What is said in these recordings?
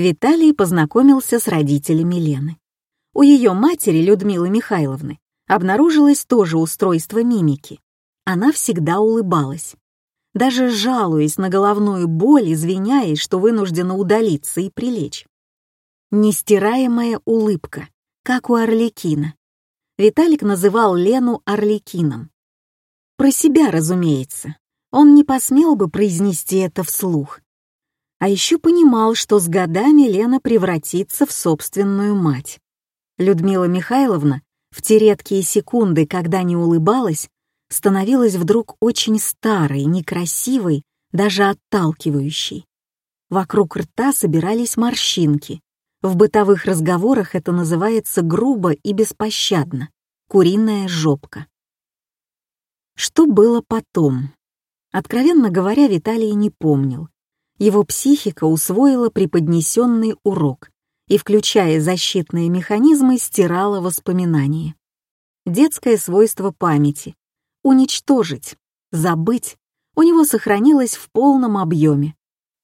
Виталий познакомился с родителями Лены. У ее матери, Людмилы Михайловны, обнаружилось тоже устройство мимики. Она всегда улыбалась. Даже жалуясь на головную боль, извиняясь, что вынуждена удалиться и прилечь. Нестираемая улыбка, как у Орликина. Виталик называл Лену Орликином. Про себя, разумеется. Он не посмел бы произнести это вслух. А еще понимал, что с годами Лена превратится в собственную мать. Людмила Михайловна в те редкие секунды, когда не улыбалась, становилась вдруг очень старой, некрасивой, даже отталкивающей. Вокруг рта собирались морщинки. В бытовых разговорах это называется грубо и беспощадно — куриная жопка. Что было потом? Откровенно говоря, Виталий не помнил. Его психика усвоила преподнесенный урок и, включая защитные механизмы, стирала воспоминания. Детское свойство памяти — уничтожить, забыть — у него сохранилось в полном объеме.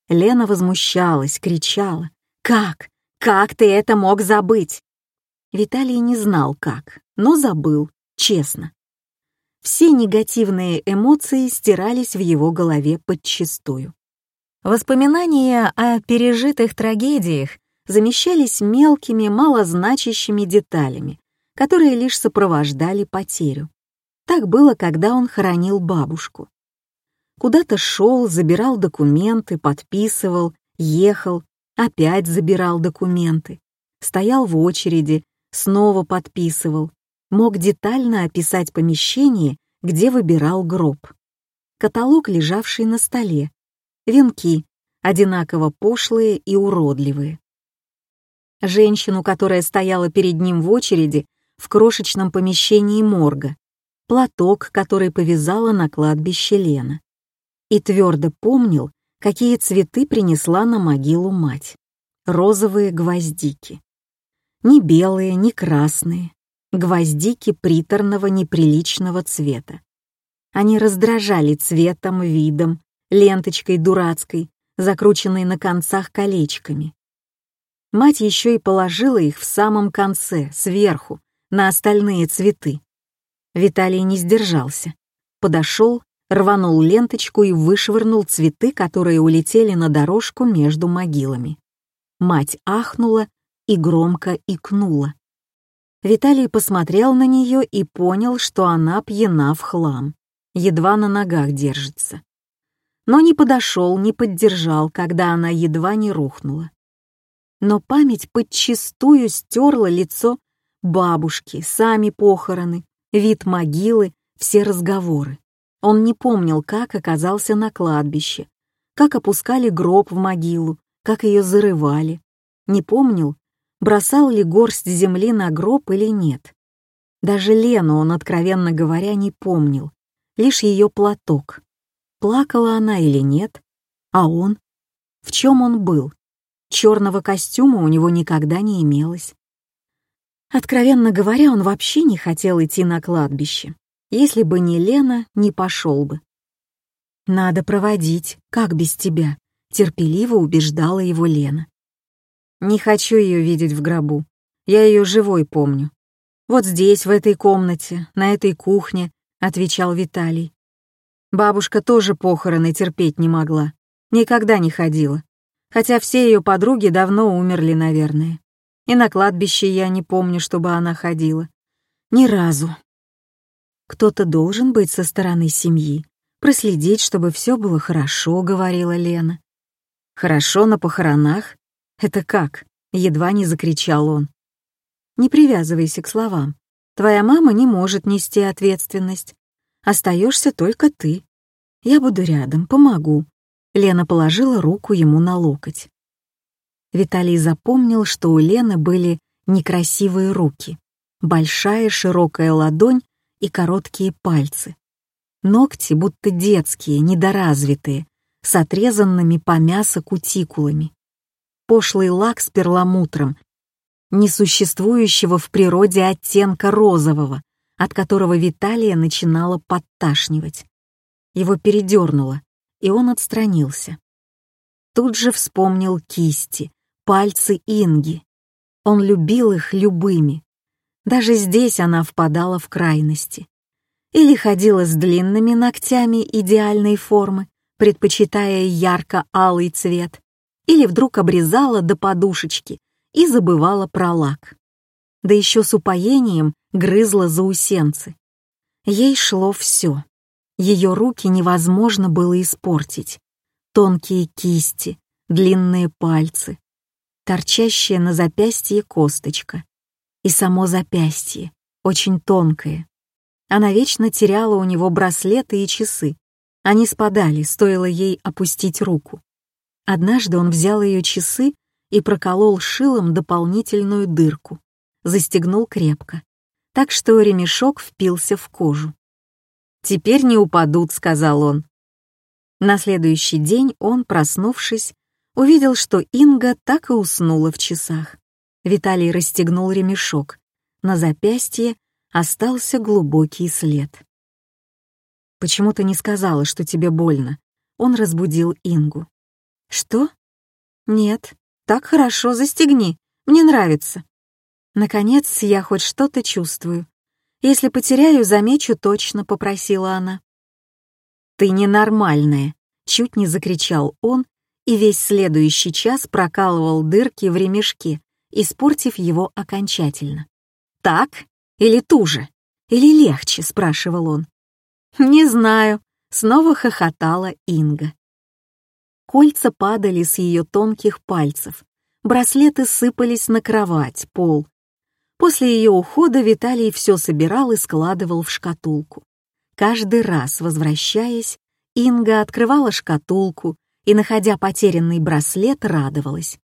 Лена возмущалась, кричала. «Как? Как ты это мог забыть?» Виталий не знал как, но забыл, честно. Все негативные эмоции стирались в его голове подчистую. Воспоминания о пережитых трагедиях замещались мелкими, малозначащими деталями, которые лишь сопровождали потерю. Так было, когда он хоронил бабушку. Куда-то шел, забирал документы, подписывал, ехал, опять забирал документы, стоял в очереди, снова подписывал, мог детально описать помещение, где выбирал гроб. Каталог, лежавший на столе, венки, одинаково пошлые и уродливые женщину, которая стояла перед ним в очереди в крошечном помещении морга, платок, который повязала на кладбище Лена. И твердо помнил, какие цветы принесла на могилу мать. Розовые гвоздики. Ни белые, ни красные. Гвоздики приторного неприличного цвета. Они раздражали цветом, видом, ленточкой дурацкой, закрученной на концах колечками. Мать еще и положила их в самом конце, сверху, на остальные цветы. Виталий не сдержался. Подошел, рванул ленточку и вышвырнул цветы, которые улетели на дорожку между могилами. Мать ахнула и громко икнула. Виталий посмотрел на нее и понял, что она пьяна в хлам, едва на ногах держится. Но не подошел, не поддержал, когда она едва не рухнула но память подчистую стерла лицо бабушки, сами похороны, вид могилы, все разговоры. Он не помнил, как оказался на кладбище, как опускали гроб в могилу, как ее зарывали. Не помнил, бросал ли горсть земли на гроб или нет. Даже Лену он, откровенно говоря, не помнил, лишь ее платок. Плакала она или нет, а он? В чем он был? Черного костюма у него никогда не имелось. Откровенно говоря, он вообще не хотел идти на кладбище. Если бы не Лена, не пошел бы. «Надо проводить, как без тебя», — терпеливо убеждала его Лена. «Не хочу ее видеть в гробу. Я ее живой помню. Вот здесь, в этой комнате, на этой кухне», — отвечал Виталий. Бабушка тоже похороны терпеть не могла. Никогда не ходила хотя все ее подруги давно умерли, наверное. И на кладбище я не помню, чтобы она ходила. Ни разу. Кто-то должен быть со стороны семьи, проследить, чтобы все было хорошо, говорила Лена. Хорошо на похоронах? Это как? Едва не закричал он. Не привязывайся к словам. Твоя мама не может нести ответственность. Остаешься только ты. Я буду рядом, помогу. Лена положила руку ему на локоть. Виталий запомнил, что у Лены были некрасивые руки, большая широкая ладонь и короткие пальцы. Ногти будто детские, недоразвитые, с отрезанными по мясу кутикулами. Пошлый лак с перламутром, несуществующего в природе оттенка розового, от которого Виталия начинала подташнивать. Его передернуло и он отстранился. Тут же вспомнил кисти, пальцы Инги. Он любил их любыми. Даже здесь она впадала в крайности. Или ходила с длинными ногтями идеальной формы, предпочитая ярко-алый цвет, или вдруг обрезала до подушечки и забывала про лак. Да еще с упоением грызла заусенцы. Ей шло все. Ее руки невозможно было испортить. Тонкие кисти, длинные пальцы, торчащая на запястье косточка. И само запястье, очень тонкое. Она вечно теряла у него браслеты и часы. Они спадали, стоило ей опустить руку. Однажды он взял ее часы и проколол шилом дополнительную дырку, застегнул крепко, так что ремешок впился в кожу. «Теперь не упадут», — сказал он. На следующий день он, проснувшись, увидел, что Инга так и уснула в часах. Виталий расстегнул ремешок. На запястье остался глубокий след. «Почему ты не сказала, что тебе больно?» Он разбудил Ингу. «Что?» «Нет, так хорошо, застегни, мне нравится». «Наконец, я хоть что-то чувствую. Если потеряю, замечу точно», — попросила она. «Ты ненормальная», — чуть не закричал он и весь следующий час прокалывал дырки в ремешке, испортив его окончательно. «Так? Или туже? Или легче?» — спрашивал он. «Не знаю», — снова хохотала Инга. Кольца падали с ее тонких пальцев, браслеты сыпались на кровать, пол. После ее ухода Виталий все собирал и складывал в шкатулку. Каждый раз, возвращаясь, Инга открывала шкатулку и, находя потерянный браслет, радовалась.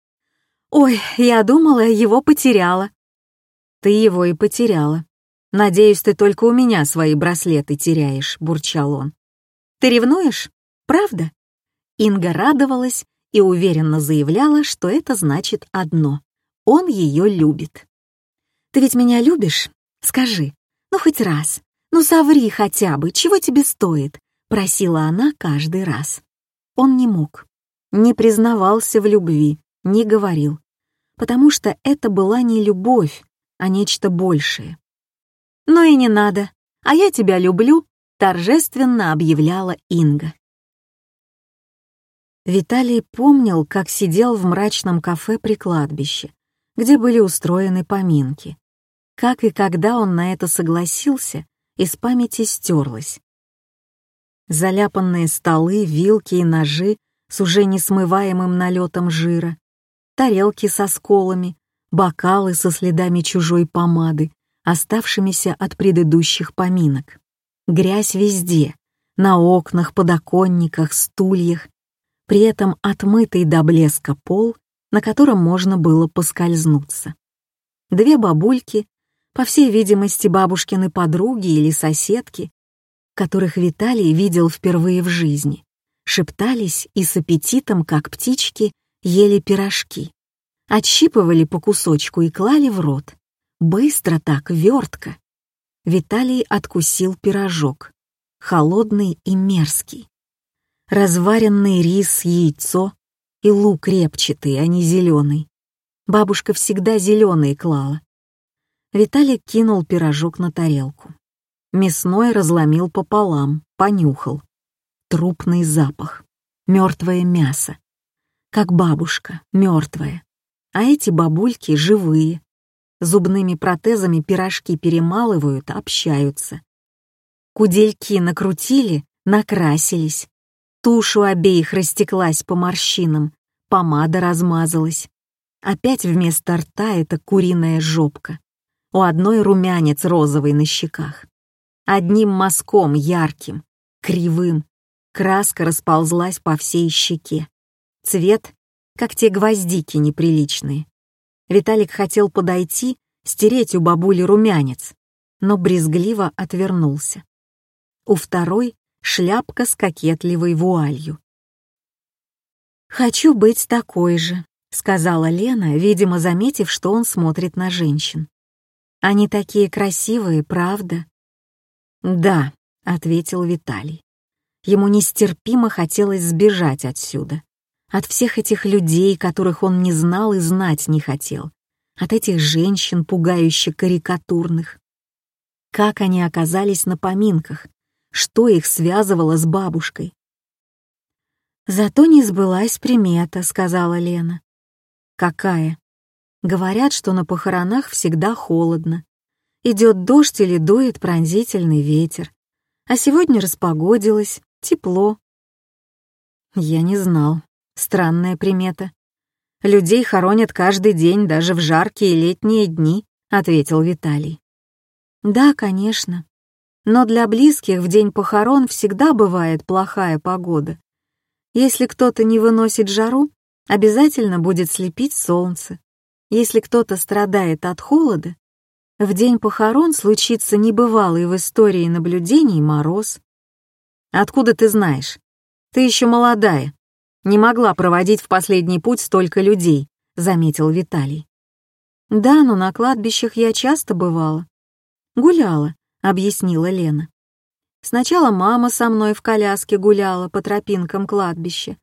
«Ой, я думала, его потеряла». «Ты его и потеряла. Надеюсь, ты только у меня свои браслеты теряешь», — бурчал он. «Ты ревнуешь? Правда?» Инга радовалась и уверенно заявляла, что это значит одно — он ее любит. «Ты ведь меня любишь? Скажи, ну хоть раз, ну соври хотя бы, чего тебе стоит?» — просила она каждый раз. Он не мог, не признавался в любви, не говорил, потому что это была не любовь, а нечто большее. «Ну и не надо, а я тебя люблю», — торжественно объявляла Инга. Виталий помнил, как сидел в мрачном кафе при кладбище, где были устроены поминки. Как и когда он на это согласился, из памяти стерлось. Заляпанные столы, вилки и ножи с уже несмываемым налетом жира, тарелки со сколами, бокалы со следами чужой помады, оставшимися от предыдущих поминок. Грязь везде, на окнах, подоконниках, стульях, при этом отмытый до блеска пол, на котором можно было поскользнуться. Две бабульки, по всей видимости, бабушкины подруги или соседки, которых Виталий видел впервые в жизни, шептались и с аппетитом, как птички, ели пирожки. Отщипывали по кусочку и клали в рот. Быстро так, вертко. Виталий откусил пирожок. Холодный и мерзкий разваренный рис, яйцо и лук репчатый, а не зеленый. Бабушка всегда зеленый клала. Виталик кинул пирожок на тарелку. Мясной разломил пополам, понюхал. Трупный запах. Мертвое мясо. Как бабушка, мертвая. А эти бабульки живые. Зубными протезами пирожки перемалывают, общаются. Кудельки накрутили, накрасились. Тушь у обеих растеклась по морщинам, помада размазалась. Опять вместо рта это куриная жопка. У одной румянец розовый на щеках. Одним мазком ярким, кривым. Краска расползлась по всей щеке. Цвет, как те гвоздики неприличные. Виталик хотел подойти, стереть у бабули румянец, но брезгливо отвернулся. У второй шляпка с кокетливой вуалью. «Хочу быть такой же», — сказала Лена, видимо, заметив, что он смотрит на женщин. «Они такие красивые, правда?» «Да», — ответил Виталий. Ему нестерпимо хотелось сбежать отсюда. от всех этих людей, которых он не знал и знать не хотел, от этих женщин, пугающе карикатурных. Как они оказались на поминках, что их связывало с бабушкой. «Зато не сбылась примета», — сказала Лена. «Какая?» Говорят, что на похоронах всегда холодно. Идет дождь или дует пронзительный ветер. А сегодня распогодилось, тепло. Я не знал. Странная примета. Людей хоронят каждый день, даже в жаркие летние дни, ответил Виталий. Да, конечно. Но для близких в день похорон всегда бывает плохая погода. Если кто-то не выносит жару, обязательно будет слепить солнце. Если кто-то страдает от холода, в день похорон случится небывалый в истории наблюдений мороз. Откуда ты знаешь? Ты еще молодая. Не могла проводить в последний путь столько людей, заметил Виталий. Да, но на кладбищах я часто бывала. Гуляла, объяснила Лена. Сначала мама со мной в коляске гуляла по тропинкам кладбища.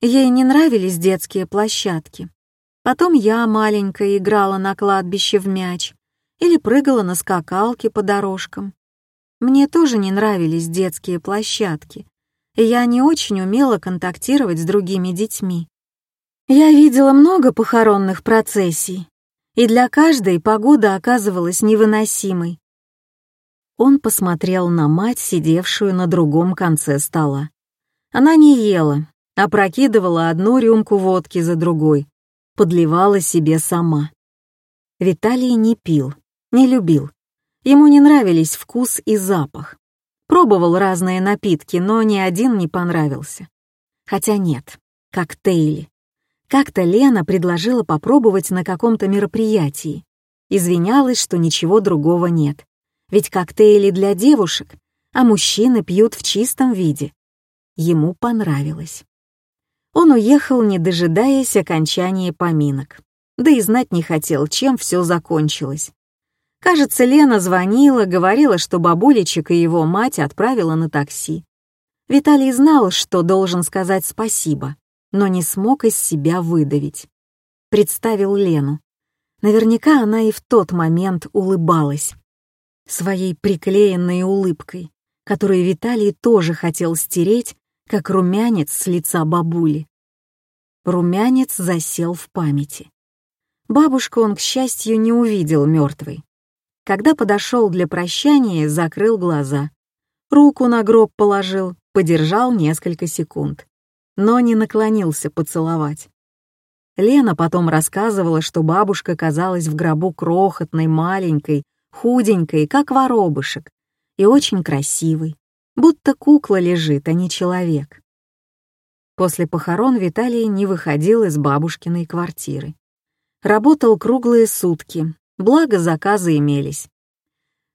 Ей не нравились детские площадки. Потом я, маленькая, играла на кладбище в мяч или прыгала на скакалке по дорожкам. Мне тоже не нравились детские площадки, и я не очень умела контактировать с другими детьми. Я видела много похоронных процессий, и для каждой погода оказывалась невыносимой. Он посмотрел на мать, сидевшую на другом конце стола. Она не ела, а прокидывала одну рюмку водки за другой, подливала себе сама. Виталий не пил, не любил. Ему не нравились вкус и запах. Пробовал разные напитки, но ни один не понравился. Хотя нет, коктейли. Как-то Лена предложила попробовать на каком-то мероприятии. Извинялась, что ничего другого нет. Ведь коктейли для девушек, а мужчины пьют в чистом виде. Ему понравилось он уехал, не дожидаясь окончания поминок. Да и знать не хотел, чем все закончилось. Кажется, Лена звонила, говорила, что бабулечек и его мать отправила на такси. Виталий знал, что должен сказать спасибо, но не смог из себя выдавить. Представил Лену. Наверняка она и в тот момент улыбалась. Своей приклеенной улыбкой, которую Виталий тоже хотел стереть, как румянец с лица бабули. Румянец засел в памяти. Бабушку он, к счастью, не увидел мертвой. Когда подошел для прощания, закрыл глаза. Руку на гроб положил, подержал несколько секунд. Но не наклонился поцеловать. Лена потом рассказывала, что бабушка казалась в гробу крохотной, маленькой, худенькой, как воробышек, и очень красивой будто кукла лежит, а не человек. После похорон Виталий не выходил из бабушкиной квартиры. Работал круглые сутки, благо заказы имелись.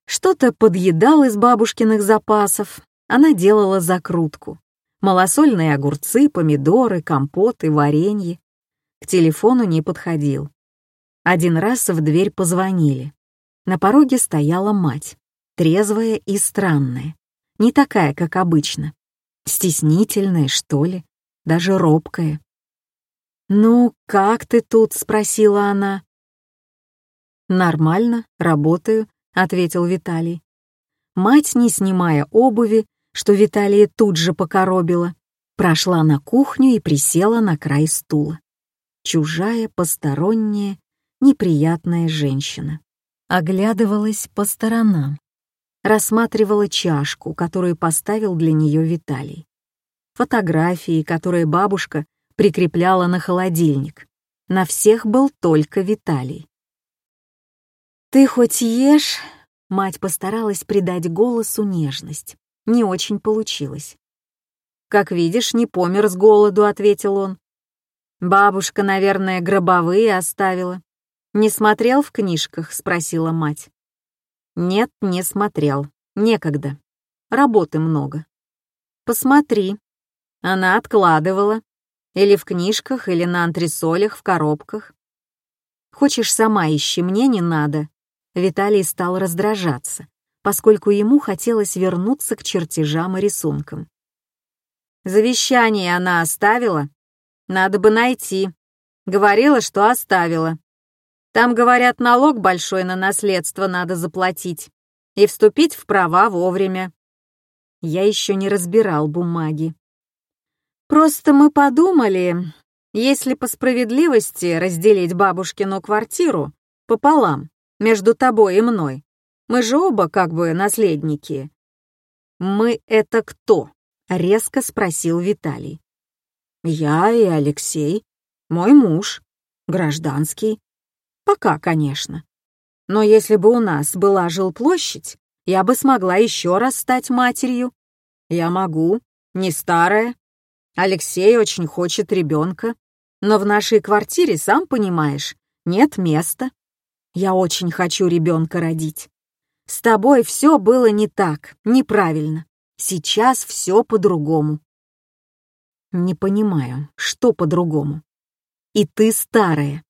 Что-то подъедал из бабушкиных запасов, она делала закрутку. Малосольные огурцы, помидоры, компоты, варенье. К телефону не подходил. Один раз в дверь позвонили. На пороге стояла мать, трезвая и странная не такая, как обычно. Стеснительная, что ли, даже робкая. «Ну, как ты тут?» — спросила она. «Нормально, работаю», — ответил Виталий. Мать, не снимая обуви, что Виталия тут же покоробила, прошла на кухню и присела на край стула. Чужая, посторонняя, неприятная женщина. Оглядывалась по сторонам рассматривала чашку, которую поставил для нее Виталий. Фотографии, которые бабушка прикрепляла на холодильник. На всех был только Виталий. «Ты хоть ешь?» Мать постаралась придать голосу нежность. Не очень получилось. «Как видишь, не помер с голоду», — ответил он. «Бабушка, наверное, гробовые оставила». «Не смотрел в книжках?» — спросила мать. Нет, не смотрел. Некогда. Работы много. Посмотри. Она откладывала. Или в книжках, или на антресолях, в коробках. Хочешь, сама ищи, мне не надо. Виталий стал раздражаться, поскольку ему хотелось вернуться к чертежам и рисункам. Завещание она оставила? Надо бы найти. Говорила, что оставила. Там, говорят, налог большой на наследство надо заплатить и вступить в права вовремя. Я еще не разбирал бумаги. Просто мы подумали, если по справедливости разделить бабушкину квартиру пополам, между тобой и мной, мы же оба как бы наследники. «Мы — это кто?» — резко спросил Виталий. «Я и Алексей, мой муж, гражданский. Пока, конечно. Но если бы у нас была жилплощадь, я бы смогла еще раз стать матерью. Я могу, не старая. Алексей очень хочет ребенка, но в нашей квартире, сам понимаешь, нет места. Я очень хочу ребенка родить. С тобой все было не так, неправильно. Сейчас все по-другому. Не понимаю, что по-другому. И ты старая.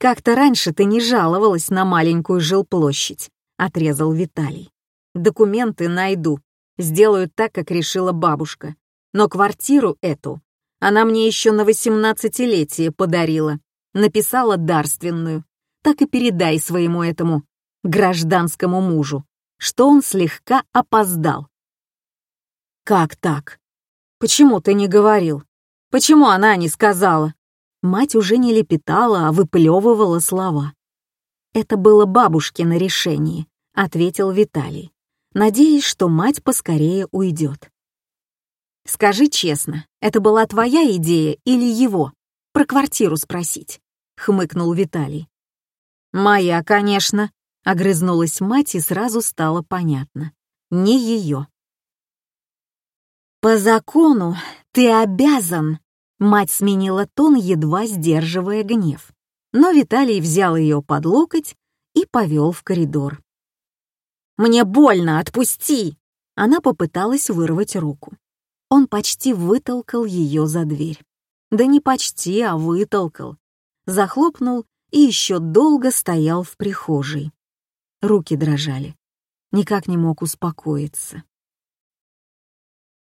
Как-то раньше ты не жаловалась на маленькую жилплощадь, отрезал Виталий. Документы найду, сделаю так, как решила бабушка. Но квартиру эту она мне еще на восемнадцатилетие подарила, написала дарственную. Так и передай своему этому гражданскому мужу, что он слегка опоздал. «Как так? Почему ты не говорил? Почему она не сказала?» Мать уже не лепетала, а выплевывала слова. «Это было бабушкино решение», — ответил Виталий, надеясь, что мать поскорее уйдет. «Скажи честно, это была твоя идея или его? Про квартиру спросить», — хмыкнул Виталий. «Моя, конечно», Огрызнулась мать, и сразу стало понятно. Не ее. «По закону ты обязан!» Мать сменила тон, едва сдерживая гнев. Но Виталий взял ее под локоть и повел в коридор. «Мне больно, отпусти!» Она попыталась вырвать руку. Он почти вытолкал ее за дверь. Да не почти, а вытолкал. Захлопнул и еще долго стоял в прихожей. Руки дрожали. Никак не мог успокоиться.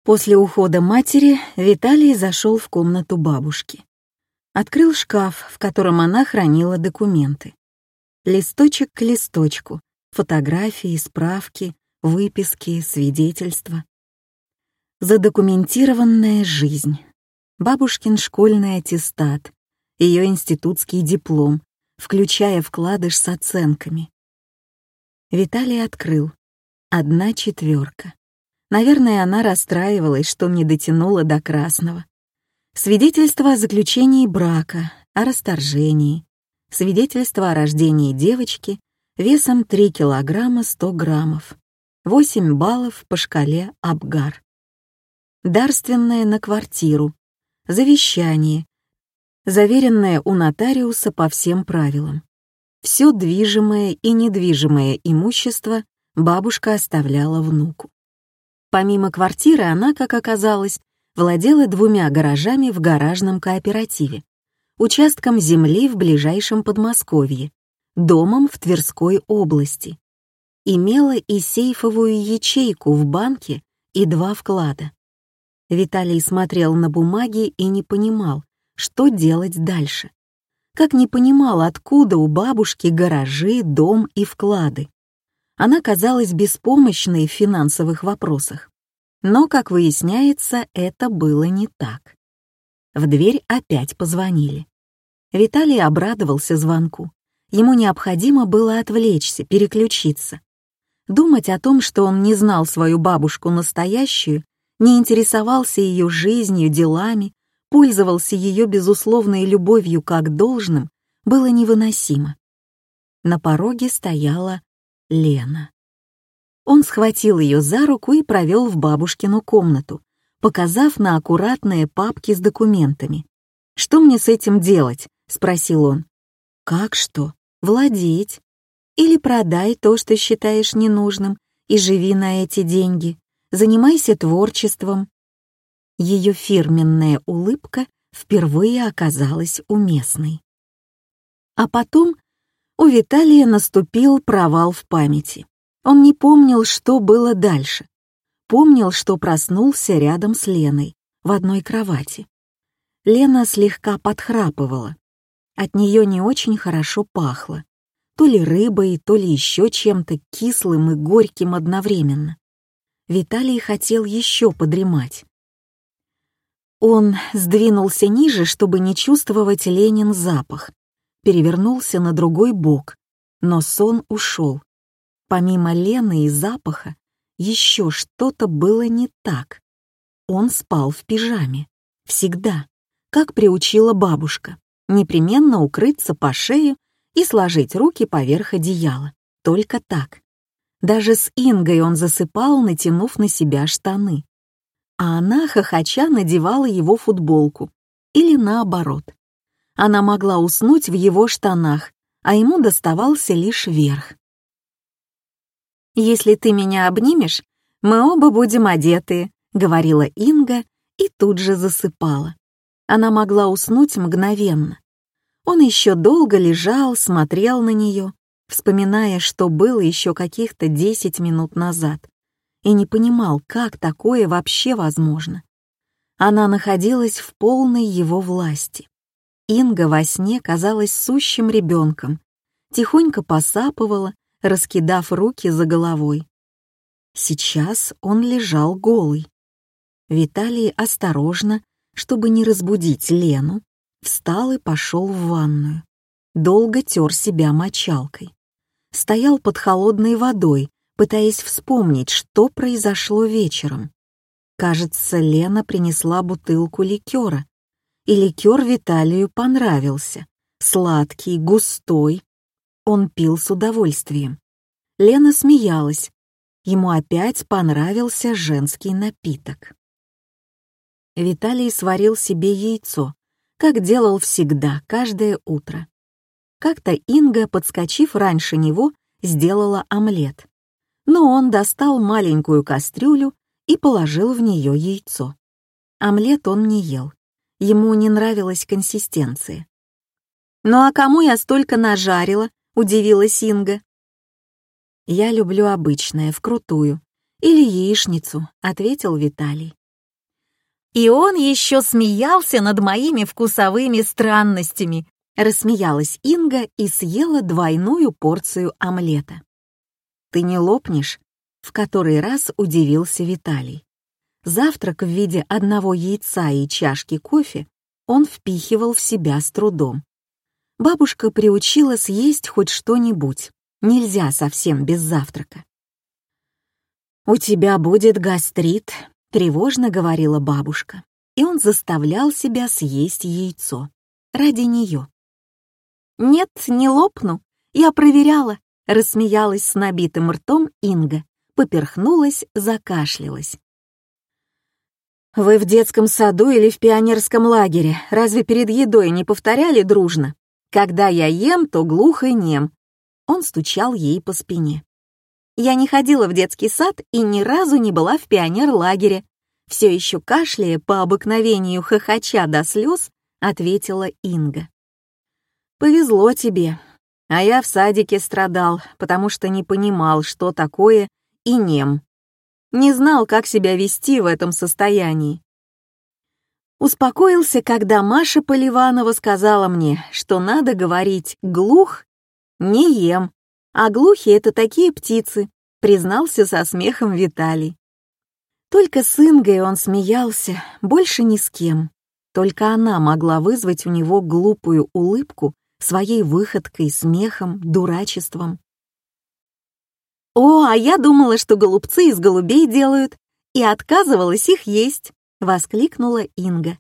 После ухода матери Виталий зашел в комнату бабушки. Открыл шкаф, в котором она хранила документы. Листочек к листочку, фотографии, справки, выписки, свидетельства. Задокументированная жизнь. Бабушкин школьный аттестат, ее институтский диплом, включая вкладыш с оценками. Виталий открыл. Одна четверка. Наверное, она расстраивалась, что не дотянула до красного. Свидетельство о заключении брака, о расторжении. Свидетельство о рождении девочки весом 3 килограмма 100 граммов. 8 баллов по шкале Абгар. Дарственное на квартиру. Завещание. Заверенное у нотариуса по всем правилам. Все движимое и недвижимое имущество бабушка оставляла внуку. Помимо квартиры она, как оказалось, владела двумя гаражами в гаражном кооперативе, участком земли в ближайшем Подмосковье, домом в Тверской области. Имела и сейфовую ячейку в банке и два вклада. Виталий смотрел на бумаги и не понимал, что делать дальше как не понимала, откуда у бабушки гаражи, дом и вклады. Она казалась беспомощной в финансовых вопросах. Но, как выясняется, это было не так. В дверь опять позвонили. Виталий обрадовался звонку. Ему необходимо было отвлечься, переключиться. Думать о том, что он не знал свою бабушку настоящую, не интересовался ее жизнью, делами, пользовался ее безусловной любовью как должным, было невыносимо. На пороге стояла Лена. Он схватил ее за руку и провел в бабушкину комнату, показав на аккуратные папки с документами. «Что мне с этим делать?» — спросил он. «Как что? Владеть. Или продай то, что считаешь ненужным, и живи на эти деньги. Занимайся творчеством, ее фирменная улыбка впервые оказалась уместной. А потом у Виталия наступил провал в памяти. Он не помнил, что было дальше. Помнил, что проснулся рядом с Леной, в одной кровати. Лена слегка подхрапывала. От нее не очень хорошо пахло. То ли рыбой, то ли еще чем-то кислым и горьким одновременно. Виталий хотел еще подремать. Он сдвинулся ниже, чтобы не чувствовать Ленин запах, перевернулся на другой бок, но сон ушел. Помимо Лены и запаха, еще что-то было не так. Он спал в пижаме. Всегда. Как приучила бабушка. Непременно укрыться по шею и сложить руки поверх одеяла. Только так. Даже с Ингой он засыпал, натянув на себя штаны. А она, хохоча, надевала его футболку. Или наоборот. Она могла уснуть в его штанах, а ему доставался лишь верх. «Если ты меня обнимешь, мы оба будем одетые», — говорила Инга и тут же засыпала. Она могла уснуть мгновенно. Он еще долго лежал, смотрел на нее, вспоминая, что было еще каких-то десять минут назад, и не понимал, как такое вообще возможно. Она находилась в полной его власти. Инга во сне казалась сущим ребенком, тихонько посапывала, раскидав руки за головой. Сейчас он лежал голый. Виталий осторожно, чтобы не разбудить Лену, встал и пошел в ванную. Долго тер себя мочалкой. Стоял под холодной водой, пытаясь вспомнить, что произошло вечером. Кажется, Лена принесла бутылку ликера, и ликер Виталию понравился. Сладкий, густой. Он пил с удовольствием. Лена смеялась. Ему опять понравился женский напиток. Виталий сварил себе яйцо, как делал всегда, каждое утро. Как-то Инга, подскочив раньше него, сделала омлет. Но он достал маленькую кастрюлю и положил в нее яйцо. Омлет он не ел. Ему не нравилась консистенция. «Ну а кому я столько нажарила?» — удивилась Инга. «Я люблю обычное, вкрутую. Или яичницу», — ответил Виталий. И он еще смеялся над моими вкусовыми странностями. Рассмеялась Инга и съела двойную порцию омлета. «Ты не лопнешь?» — в который раз удивился Виталий. Завтрак в виде одного яйца и чашки кофе он впихивал в себя с трудом. Бабушка приучила съесть хоть что-нибудь. Нельзя совсем без завтрака. «У тебя будет гастрит», Тревожно говорила бабушка, и он заставлял себя съесть яйцо. Ради нее. «Нет, не лопну. Я проверяла», — рассмеялась с набитым ртом Инга, поперхнулась, закашлялась. «Вы в детском саду или в пионерском лагере разве перед едой не повторяли дружно? Когда я ем, то глух и нем». Он стучал ей по спине. Я не ходила в детский сад и ни разу не была в пионер-лагере. Все еще кашляя по обыкновению хохоча до слез, ответила Инга. «Повезло тебе. А я в садике страдал, потому что не понимал, что такое и нем. Не знал, как себя вести в этом состоянии. Успокоился, когда Маша Поливанова сказала мне, что надо говорить «глух» не ем, а глухи — это такие птицы, признался со смехом Виталий. Только с Ингой он смеялся, больше ни с кем. Только она могла вызвать у него глупую улыбку своей выходкой, смехом, дурачеством. «О, а я думала, что голубцы из голубей делают, и отказывалась их есть», — воскликнула Инга.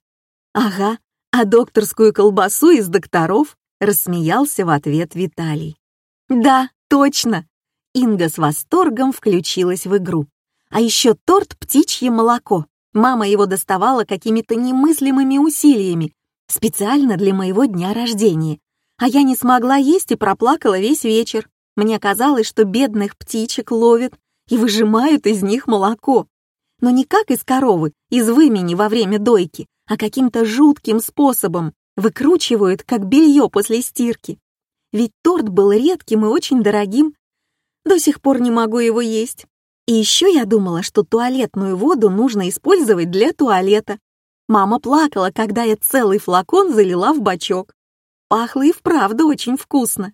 «Ага, а докторскую колбасу из докторов?» — рассмеялся в ответ Виталий. «Да, точно!» Инга с восторгом включилась в игру. А еще торт «Птичье молоко». Мама его доставала какими-то немыслимыми усилиями, специально для моего дня рождения. А я не смогла есть и проплакала весь вечер. Мне казалось, что бедных птичек ловят и выжимают из них молоко. Но не как из коровы, из вымени во время дойки, а каким-то жутким способом выкручивают, как белье после стирки. Ведь торт был редким и очень дорогим. До сих пор не могу его есть. И еще я думала, что туалетную воду нужно использовать для туалета. Мама плакала, когда я целый флакон залила в бачок. Пахло и вправду очень вкусно.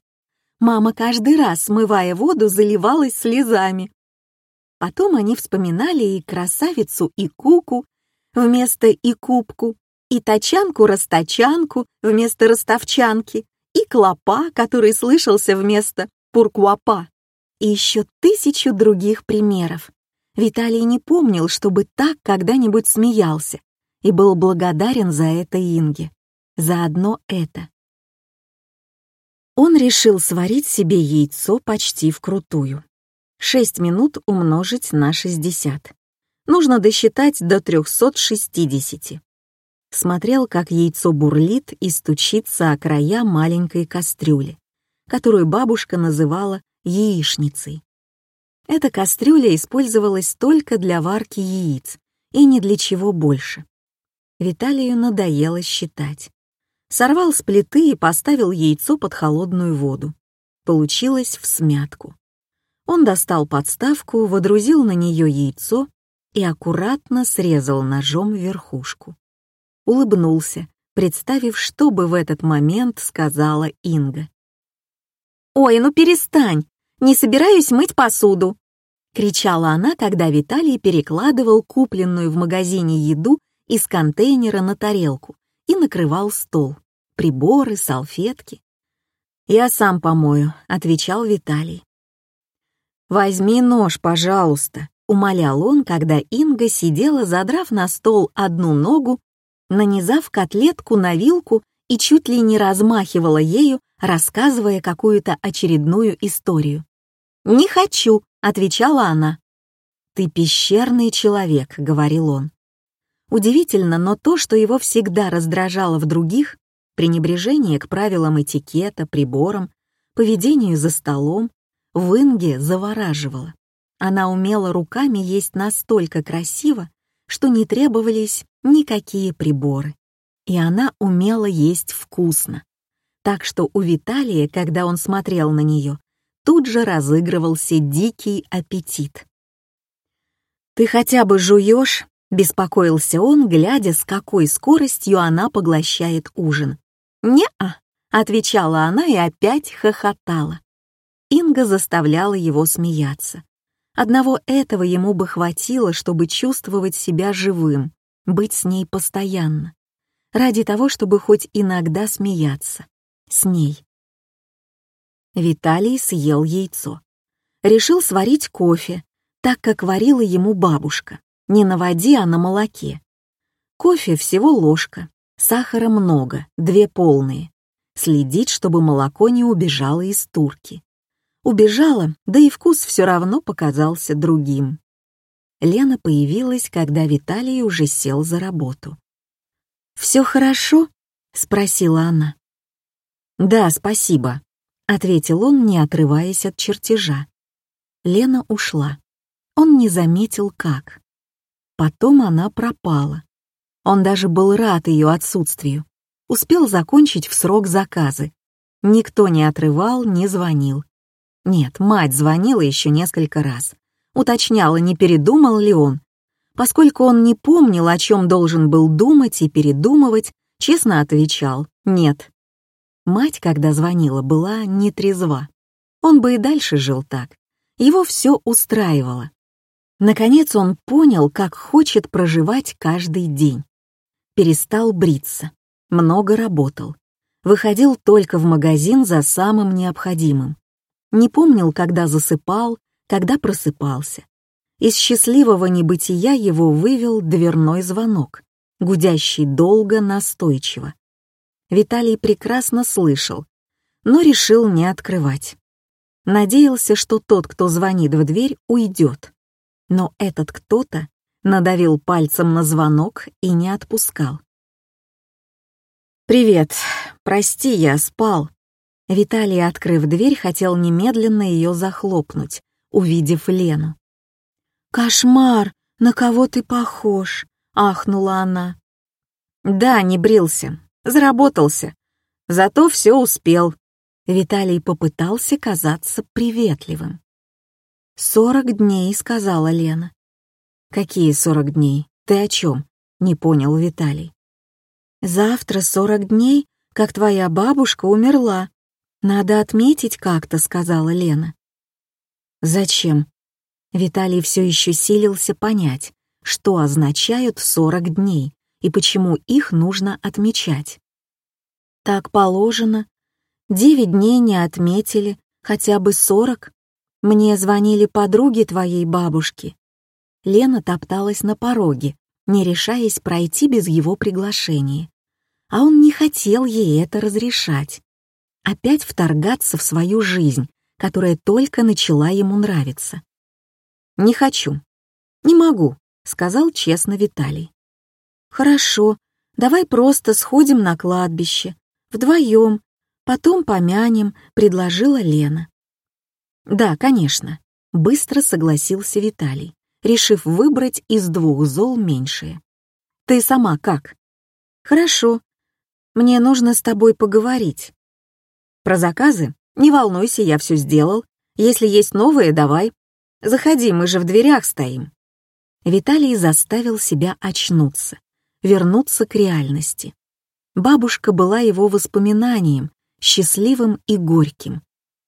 Мама каждый раз, смывая воду, заливалась слезами. Потом они вспоминали и красавицу, и куку вместо и кубку, и тачанку-растачанку вместо ростовчанки, и клопа, который слышался вместо пуркуапа, и еще тысячу других примеров. Виталий не помнил, чтобы так когда-нибудь смеялся, и был благодарен за это Инге. За одно это. Он решил сварить себе яйцо почти вкрутую. Шесть минут умножить на 60. Нужно досчитать до 360 смотрел, как яйцо бурлит и стучится о края маленькой кастрюли, которую бабушка называла яичницей. Эта кастрюля использовалась только для варки яиц и ни для чего больше. Виталию надоело считать. Сорвал с плиты и поставил яйцо под холодную воду. Получилось в смятку. Он достал подставку, водрузил на нее яйцо и аккуратно срезал ножом верхушку улыбнулся, представив, что бы в этот момент сказала Инга. «Ой, ну перестань! Не собираюсь мыть посуду!» — кричала она, когда Виталий перекладывал купленную в магазине еду из контейнера на тарелку и накрывал стол, приборы, салфетки. «Я сам помою», — отвечал Виталий. «Возьми нож, пожалуйста», — умолял он, когда Инга сидела, задрав на стол одну ногу нанизав котлетку на вилку и чуть ли не размахивала ею, рассказывая какую-то очередную историю. «Не хочу», — отвечала она. «Ты пещерный человек», — говорил он. Удивительно, но то, что его всегда раздражало в других, пренебрежение к правилам этикета, приборам, поведению за столом, в Инге завораживало. Она умела руками есть настолько красиво, что не требовались никакие приборы. И она умела есть вкусно. Так что у Виталия, когда он смотрел на нее, тут же разыгрывался дикий аппетит. «Ты хотя бы жуешь?» — беспокоился он, глядя, с какой скоростью она поглощает ужин. «Не-а», — отвечала она и опять хохотала. Инга заставляла его смеяться. Одного этого ему бы хватило, чтобы чувствовать себя живым, быть с ней постоянно, ради того, чтобы хоть иногда смеяться. С ней. Виталий съел яйцо. Решил сварить кофе, так как варила ему бабушка. Не на воде, а на молоке. Кофе всего ложка, сахара много, две полные. Следить, чтобы молоко не убежало из турки. Убежала, да и вкус все равно показался другим. Лена появилась, когда Виталий уже сел за работу. «Все хорошо?» — спросила она. «Да, спасибо», — ответил он, не отрываясь от чертежа. Лена ушла. Он не заметил, как. Потом она пропала. Он даже был рад ее отсутствию. Успел закончить в срок заказы. Никто не отрывал, не звонил. Нет, мать звонила еще несколько раз. Уточняла, не передумал ли он. Поскольку он не помнил, о чем должен был думать и передумывать, честно отвечал «нет». Мать, когда звонила, была нетрезва. Он бы и дальше жил так. Его все устраивало. Наконец он понял, как хочет проживать каждый день. Перестал бриться, много работал. Выходил только в магазин за самым необходимым. Не помнил, когда засыпал, когда просыпался. Из счастливого небытия его вывел дверной звонок, гудящий долго, настойчиво. Виталий прекрасно слышал, но решил не открывать. Надеялся, что тот, кто звонит в дверь, уйдет. Но этот кто-то надавил пальцем на звонок и не отпускал. «Привет. Прости, я спал», Виталий, открыв дверь, хотел немедленно ее захлопнуть, увидев Лену. «Кошмар! На кого ты похож?» — ахнула она. «Да, не брился. Заработался. Зато все успел». Виталий попытался казаться приветливым. «Сорок дней», — сказала Лена. «Какие сорок дней? Ты о чем?» — не понял Виталий. «Завтра сорок дней, как твоя бабушка умерла. Надо отметить как-то», — сказала Лена. «Зачем?» Виталий все еще силился понять, что означают сорок дней и почему их нужно отмечать. «Так положено. Девять дней не отметили, хотя бы сорок. Мне звонили подруги твоей бабушки». Лена топталась на пороге, не решаясь пройти без его приглашения. А он не хотел ей это разрешать. Опять вторгаться в свою жизнь, которая только начала ему нравиться. «Не хочу. Не могу», — сказал честно Виталий. «Хорошо, давай просто сходим на кладбище, вдвоем, потом помянем», — предложила Лена. «Да, конечно», — быстро согласился Виталий решив выбрать из двух зол меньшее. «Ты сама как?» «Хорошо. Мне нужно с тобой поговорить». «Про заказы? Не волнуйся, я все сделал. Если есть новые, давай. Заходи, мы же в дверях стоим». Виталий заставил себя очнуться, вернуться к реальности. Бабушка была его воспоминанием, счастливым и горьким.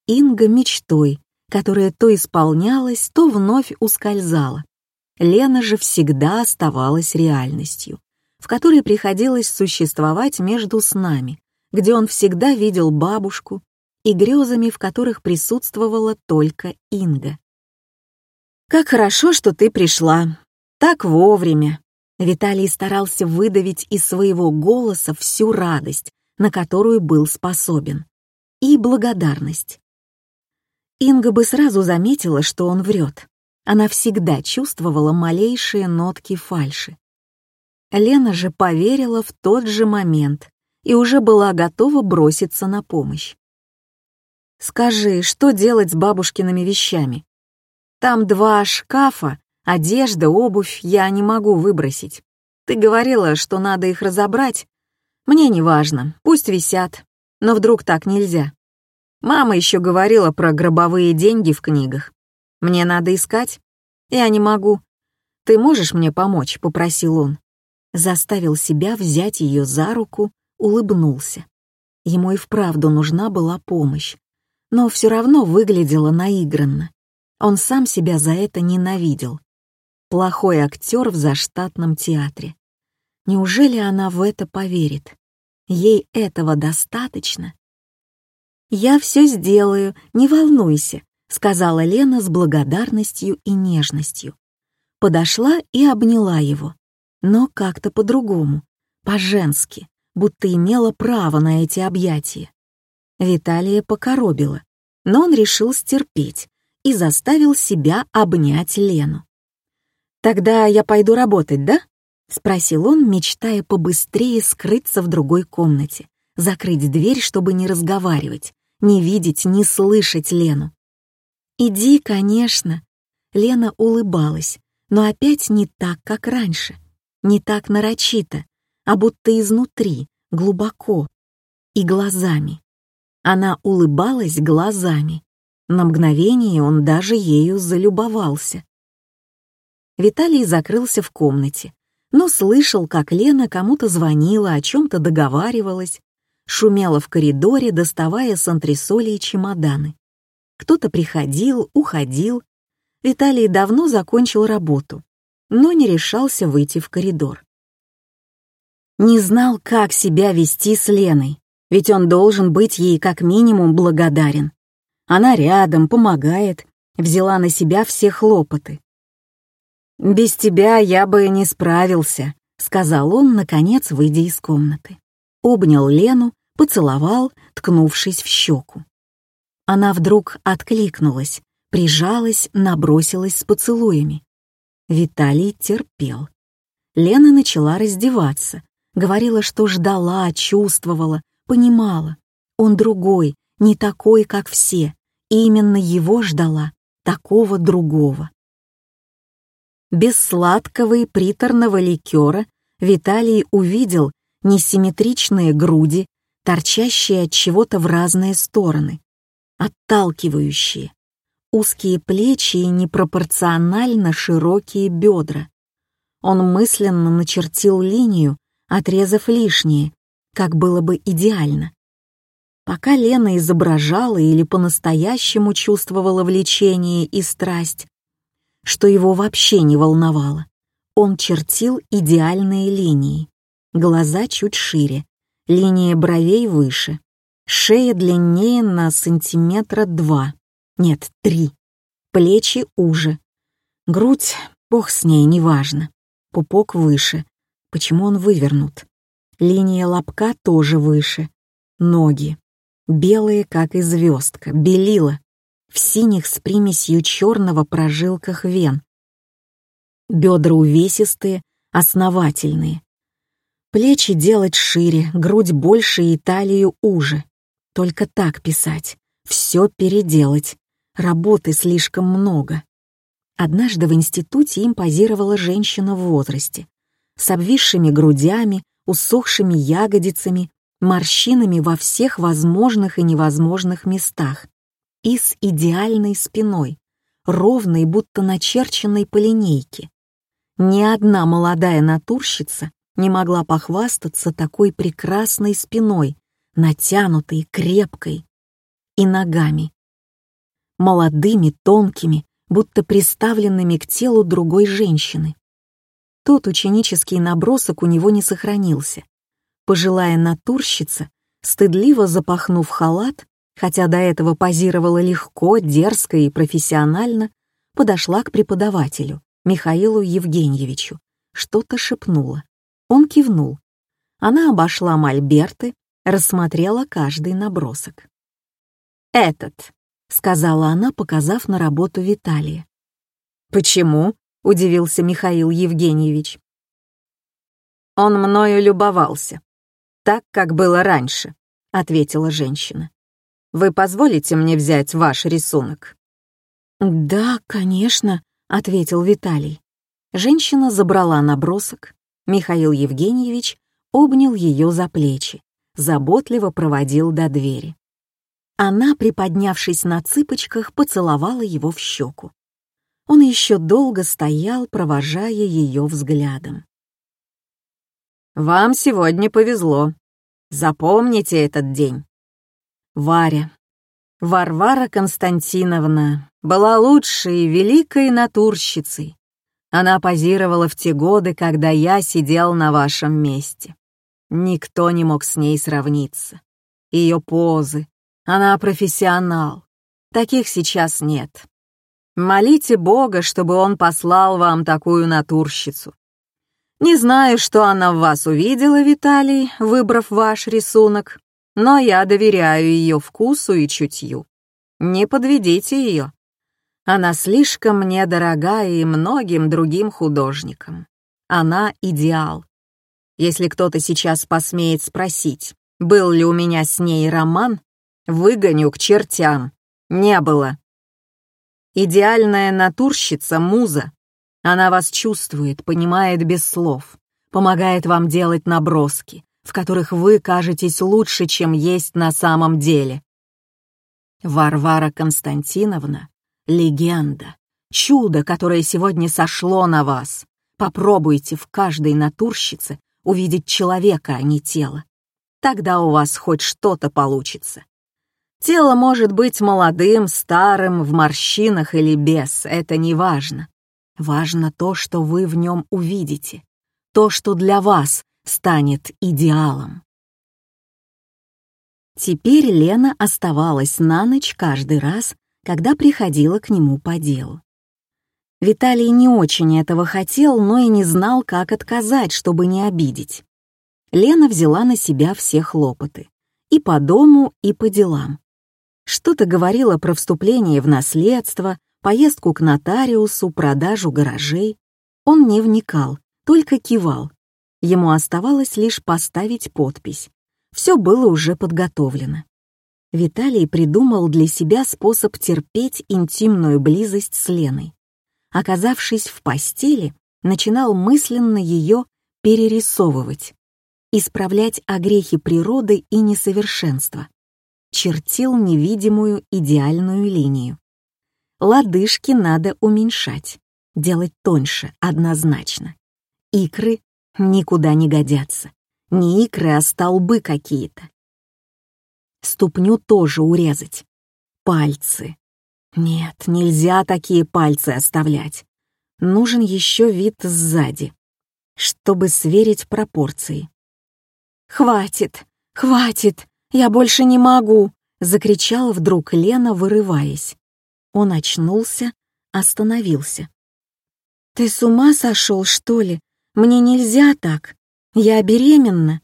Инга — мечтой, которая то исполнялась, то вновь ускользала. Лена же всегда оставалась реальностью, в которой приходилось существовать между снами, где он всегда видел бабушку, и грезами, в которых присутствовала только Инга. «Как хорошо, что ты пришла. Так вовремя». Виталий старался выдавить из своего голоса всю радость, на которую был способен, и благодарность. Инга бы сразу заметила, что он врет. Она всегда чувствовала малейшие нотки фальши. Лена же поверила в тот же момент и уже была готова броситься на помощь. «Скажи, что делать с бабушкиными вещами? Там два шкафа, одежда, обувь я не могу выбросить. Ты говорила, что надо их разобрать. Мне не важно, пусть висят, но вдруг так нельзя. Мама еще говорила про гробовые деньги в книгах. Мне надо искать? Я не могу. Ты можешь мне помочь?» — попросил он. Заставил себя взять ее за руку, улыбнулся. Ему и вправду нужна была помощь, но все равно выглядело наигранно. Он сам себя за это ненавидел. Плохой актер в заштатном театре. Неужели она в это поверит? Ей этого достаточно? «Я все сделаю, не волнуйся», — сказала Лена с благодарностью и нежностью. Подошла и обняла его, но как-то по-другому, по-женски, будто имела право на эти объятия. Виталия покоробила, но он решил стерпеть и заставил себя обнять Лену. «Тогда я пойду работать, да?» — спросил он, мечтая побыстрее скрыться в другой комнате, закрыть дверь, чтобы не разговаривать, не видеть, не слышать Лену. «Иди, конечно». Лена улыбалась, но опять не так, как раньше, не так нарочито, а будто изнутри, глубоко, и глазами. Она улыбалась глазами. На мгновение он даже ею залюбовался. Виталий закрылся в комнате, но слышал, как Лена кому-то звонила, о чем-то договаривалась, шумела в коридоре, доставая с антресолей чемоданы. Кто-то приходил, уходил. Виталий давно закончил работу, но не решался выйти в коридор. Не знал, как себя вести с Леной, ведь он должен быть ей как минимум благодарен. Она рядом, помогает, взяла на себя все хлопоты. «Без тебя я бы не справился», — сказал он, наконец, выйдя из комнаты. Обнял Лену, поцеловал, ткнувшись в щеку. Она вдруг откликнулась, прижалась, набросилась с поцелуями. Виталий терпел. Лена начала раздеваться, говорила, что ждала, чувствовала, понимала. Он другой, не такой, как все, и именно его ждала, такого другого. Без сладкого и приторного ликера Виталий увидел несимметричные груди, торчащие от чего-то в разные стороны, отталкивающие, узкие плечи и непропорционально широкие бедра. Он мысленно начертил линию, отрезав лишнее, как было бы идеально. Пока Лена изображала или по-настоящему чувствовала влечение и страсть, что его вообще не волновало, он чертил идеальные линии. Глаза чуть шире, линия бровей выше, шея длиннее на сантиметра два, нет, три, плечи уже, грудь, бог с ней, неважно, пупок выше, почему он вывернут, линия лобка тоже выше, ноги, белые, как и звездка, белила, в синих с примесью черного прожилках вен. Бедра увесистые, основательные. Плечи делать шире, грудь больше и талию уже. Только так писать, все переделать. Работы слишком много. Однажды в институте им позировала женщина в возрасте, с обвисшими грудями, усохшими ягодицами, морщинами во всех возможных и невозможных местах и с идеальной спиной, ровной, будто начерченной по линейке. Ни одна молодая натурщица не могла похвастаться такой прекрасной спиной, натянутой, крепкой, и ногами. Молодыми, тонкими, будто приставленными к телу другой женщины. Тот ученический набросок у него не сохранился. Пожилая натурщица, стыдливо запахнув халат, хотя до этого позировала легко, дерзко и профессионально, подошла к преподавателю, Михаилу Евгеньевичу, что-то шепнула. Он кивнул. Она обошла мольберты, рассмотрела каждый набросок. «Этот», — сказала она, показав на работу Виталия. «Почему?» — удивился Михаил Евгеньевич. «Он мною любовался, так, как было раньше», — ответила женщина. Вы позволите мне взять ваш рисунок?» «Да, конечно», — ответил Виталий. Женщина забрала набросок. Михаил Евгеньевич обнял ее за плечи, заботливо проводил до двери. Она, приподнявшись на цыпочках, поцеловала его в щеку. Он еще долго стоял, провожая ее взглядом. «Вам сегодня повезло. Запомните этот день. Варя. Варвара Константиновна была лучшей великой натурщицей. Она позировала в те годы, когда я сидел на вашем месте. Никто не мог с ней сравниться. Ее позы. Она профессионал. Таких сейчас нет. Молите Бога, чтобы он послал вам такую натурщицу. Не знаю, что она в вас увидела, Виталий, выбрав ваш рисунок, но я доверяю ее вкусу и чутью. Не подведите ее. Она слишком мне дорога и многим другим художникам. Она идеал. Если кто-то сейчас посмеет спросить, был ли у меня с ней роман, выгоню к чертям. Не было. Идеальная натурщица — муза. Она вас чувствует, понимает без слов, помогает вам делать наброски, в которых вы кажетесь лучше, чем есть на самом деле. Варвара Константиновна — легенда, чудо, которое сегодня сошло на вас. Попробуйте в каждой натурщице увидеть человека, а не тело. Тогда у вас хоть что-то получится. Тело может быть молодым, старым, в морщинах или без, это не важно. Важно то, что вы в нем увидите, то, что для вас станет идеалом. Теперь Лена оставалась на ночь каждый раз, когда приходила к нему по делу. Виталий не очень этого хотел, но и не знал, как отказать, чтобы не обидеть. Лена взяла на себя все хлопоты. И по дому, и по делам. Что-то говорила про вступление в наследство, поездку к нотариусу, продажу гаражей. Он не вникал, только кивал, Ему оставалось лишь поставить подпись. Все было уже подготовлено. Виталий придумал для себя способ терпеть интимную близость с Леной. Оказавшись в постели, начинал мысленно ее перерисовывать, исправлять огрехи природы и несовершенства. Чертил невидимую идеальную линию. Лодыжки надо уменьшать, делать тоньше, однозначно Икры никуда не годятся. Не икры, а столбы какие-то. Ступню тоже урезать. Пальцы. Нет, нельзя такие пальцы оставлять. Нужен еще вид сзади, чтобы сверить пропорции. «Хватит! Хватит! Я больше не могу!» — закричала вдруг Лена, вырываясь. Он очнулся, остановился. «Ты с ума сошел, что ли? Мне нельзя так. Я беременна».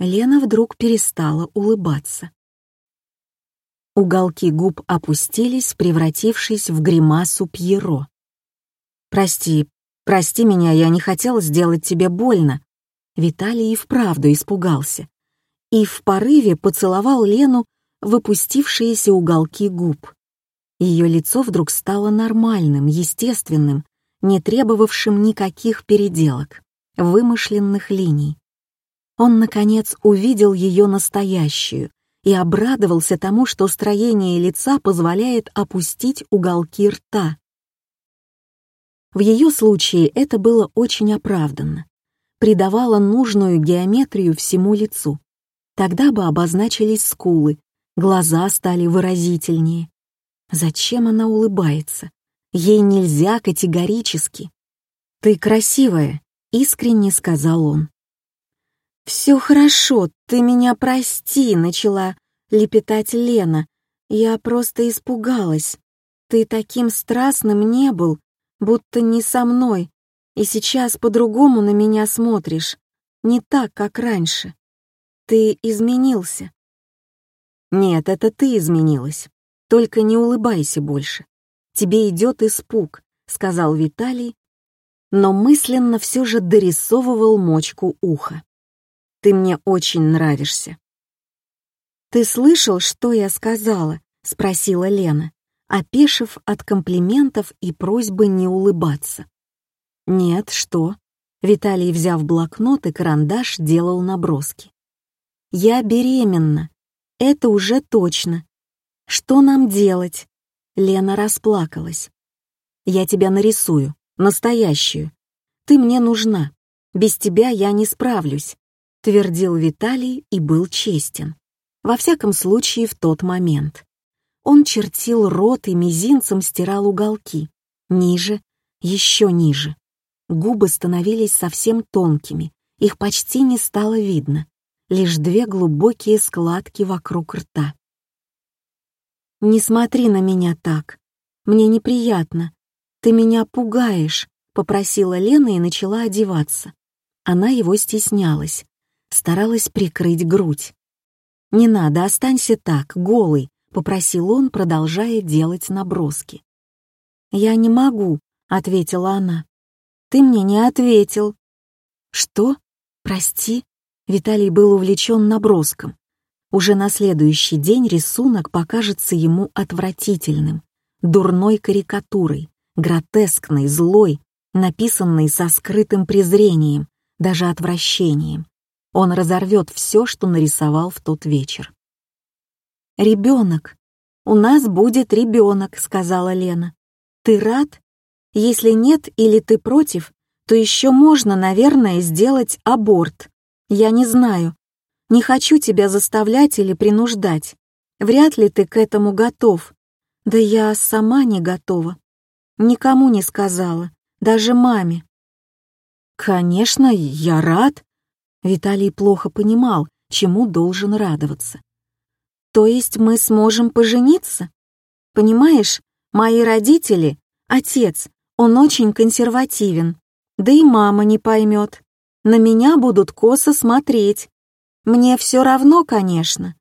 Лена вдруг перестала улыбаться. Уголки губ опустились, превратившись в гримасу Пьеро. «Прости, прости меня, я не хотел сделать тебе больно». Виталий и вправду испугался. И в порыве поцеловал Лену выпустившиеся уголки губ. Ее лицо вдруг стало нормальным, естественным, не требовавшим никаких переделок, вымышленных линий. Он, наконец, увидел ее настоящую и обрадовался тому, что строение лица позволяет опустить уголки рта, в ее случае это было очень оправданно. Придавало нужную геометрию всему лицу. Тогда бы обозначились скулы, глаза стали выразительнее. Зачем она улыбается? Ей нельзя категорически. «Ты красивая», — искренне сказал он. «Все хорошо, ты меня прости», — начала лепетать Лена. «Я просто испугалась. Ты таким страстным не был, будто не со мной, и сейчас по-другому на меня смотришь, не так, как раньше. Ты изменился. Нет, это ты изменилась. Только не улыбайся больше. Тебе идет испуг, сказал Виталий, но мысленно все же дорисовывал мочку уха. Ты мне очень нравишься. Ты слышал, что я сказала? спросила Лена опешив от комплиментов и просьбы не улыбаться. «Нет, что?» Виталий, взяв блокнот и карандаш, делал наброски. «Я беременна. Это уже точно. Что нам делать?» Лена расплакалась. «Я тебя нарисую, настоящую. Ты мне нужна. Без тебя я не справлюсь», — твердил Виталий и был честен. Во всяком случае, в тот момент. Он чертил рот и мизинцем стирал уголки. Ниже, еще ниже. Губы становились совсем тонкими, их почти не стало видно. Лишь две глубокие складки вокруг рта. «Не смотри на меня так. Мне неприятно. Ты меня пугаешь», — попросила Лена и начала одеваться. Она его стеснялась, старалась прикрыть грудь. «Не надо, останься так, голый», — попросил он, продолжая делать наброски. «Я не могу», — ответила она. «Ты мне не ответил». «Что? Прости?» Виталий был увлечен наброском. Уже на следующий день рисунок покажется ему отвратительным, дурной карикатурой, гротескной, злой, написанной со скрытым презрением, даже отвращением. Он разорвет все, что нарисовал в тот вечер. «Ребенок. У нас будет ребенок», — сказала Лена. «Ты рад? Если нет или ты против, то еще можно, наверное, сделать аборт. Я не знаю. Не хочу тебя заставлять или принуждать. Вряд ли ты к этому готов. Да я сама не готова. Никому не сказала, даже маме. Конечно, я рад. Виталий плохо понимал, чему должен радоваться. То есть мы сможем пожениться? Понимаешь, мои родители, отец, он очень консервативен, да и мама не поймет. На меня будут косо смотреть. Мне все равно, конечно.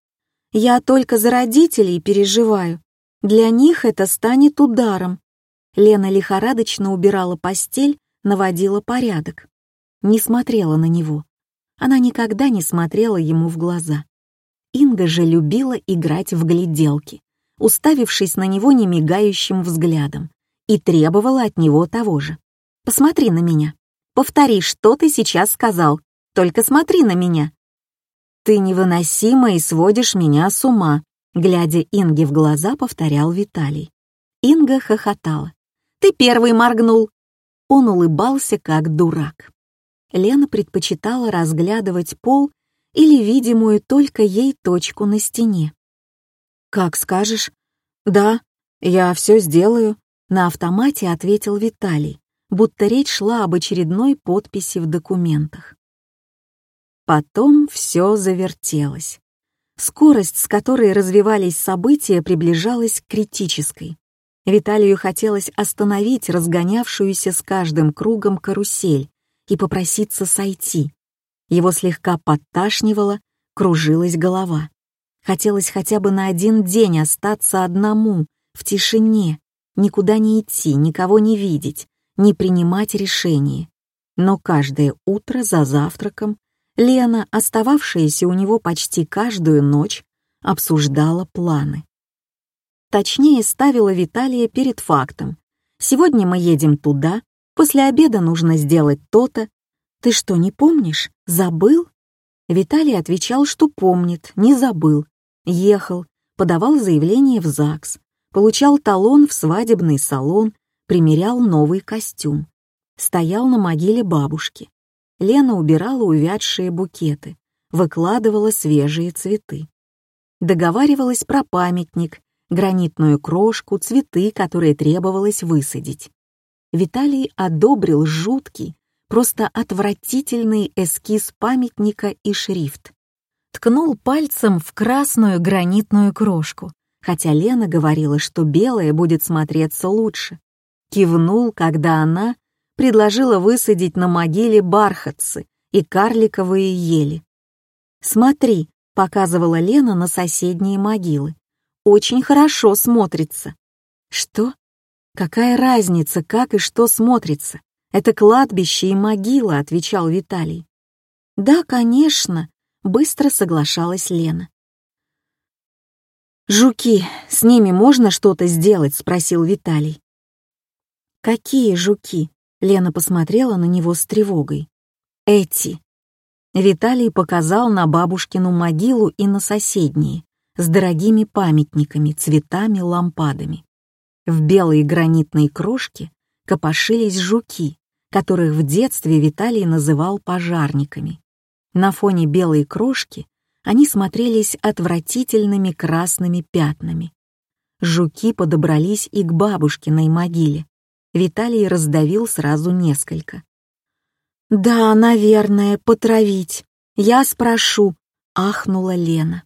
Я только за родителей переживаю. Для них это станет ударом. Лена лихорадочно убирала постель, наводила порядок. Не смотрела на него. Она никогда не смотрела ему в глаза. Инга же любила играть в гляделки, уставившись на него немигающим взглядом, и требовала от него того же. «Посмотри на меня. Повтори, что ты сейчас сказал. Только смотри на меня». «Ты невыносима и сводишь меня с ума», глядя Инге в глаза, повторял Виталий. Инга хохотала. «Ты первый моргнул». он улыбался как дурак. Лена предпочитала разглядывать пол или видимую только ей точку на стене. «Как скажешь?» «Да, я все сделаю», — на автомате ответил Виталий, будто речь шла об очередной подписи в документах. Потом все завертелось. Скорость, с которой развивались события, приближалась к критической. Виталию хотелось остановить разгонявшуюся с каждым кругом карусель и попроситься сойти. Его слегка подташнивало, кружилась голова. Хотелось хотя бы на один день остаться одному, в тишине, никуда не идти, никого не видеть, не принимать решения. Но каждое утро за завтраком Лена, остававшаяся у него почти каждую ночь, обсуждала планы. Точнее, ставила Виталия перед фактом. «Сегодня мы едем туда, после обеда нужно сделать то-то. Ты что, не помнишь? Забыл?» Виталий отвечал, что помнит, не забыл. Ехал, подавал заявление в ЗАГС, получал талон в свадебный салон, примерял новый костюм. Стоял на могиле бабушки. Лена убирала увядшие букеты, выкладывала свежие цветы. Договаривалась про памятник, гранитную крошку, цветы, которые требовалось высадить. Виталий одобрил жуткий, просто отвратительный эскиз памятника и шрифт. Ткнул пальцем в красную гранитную крошку, хотя Лена говорила, что белая будет смотреться лучше. Кивнул, когда она предложила высадить на могиле бархатцы и карликовые ели. «Смотри», — показывала Лена на соседние могилы, — «очень хорошо смотрится». «Что? Какая разница, как и что смотрится? Это кладбище и могила», — отвечал Виталий. «Да, конечно», — быстро соглашалась Лена. «Жуки, с ними можно что-то сделать?» — спросил Виталий. «Какие жуки?» Лена посмотрела на него с тревогой. «Эти». Виталий показал на бабушкину могилу и на соседние, с дорогими памятниками, цветами, лампадами. В белой гранитной крошке копошились жуки, которых в детстве Виталий называл пожарниками. На фоне белой крошки они смотрелись отвратительными красными пятнами. Жуки подобрались и к бабушкиной могиле, Виталий раздавил сразу несколько. «Да, наверное, потравить. Я спрошу», — ахнула Лена.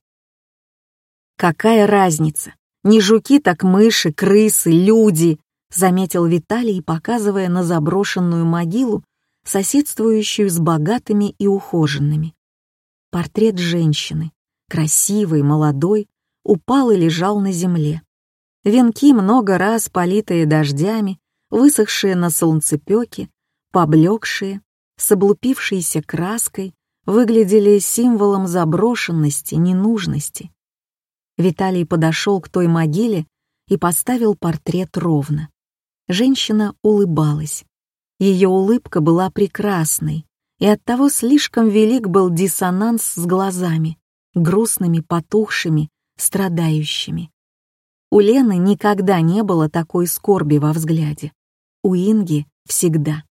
«Какая разница? Не жуки, так мыши, крысы, люди», — заметил Виталий, показывая на заброшенную могилу, соседствующую с богатыми и ухоженными. Портрет женщины, красивой, молодой, упал и лежал на земле. Венки, много раз политые дождями, высохшие на солнцепёке, поблекшие, с облупившейся краской, выглядели символом заброшенности, ненужности. Виталий подошел к той могиле и поставил портрет ровно. Женщина улыбалась. Ее улыбка была прекрасной, и оттого слишком велик был диссонанс с глазами, грустными, потухшими, страдающими. У Лены никогда не было такой скорби во взгляде у Инги всегда.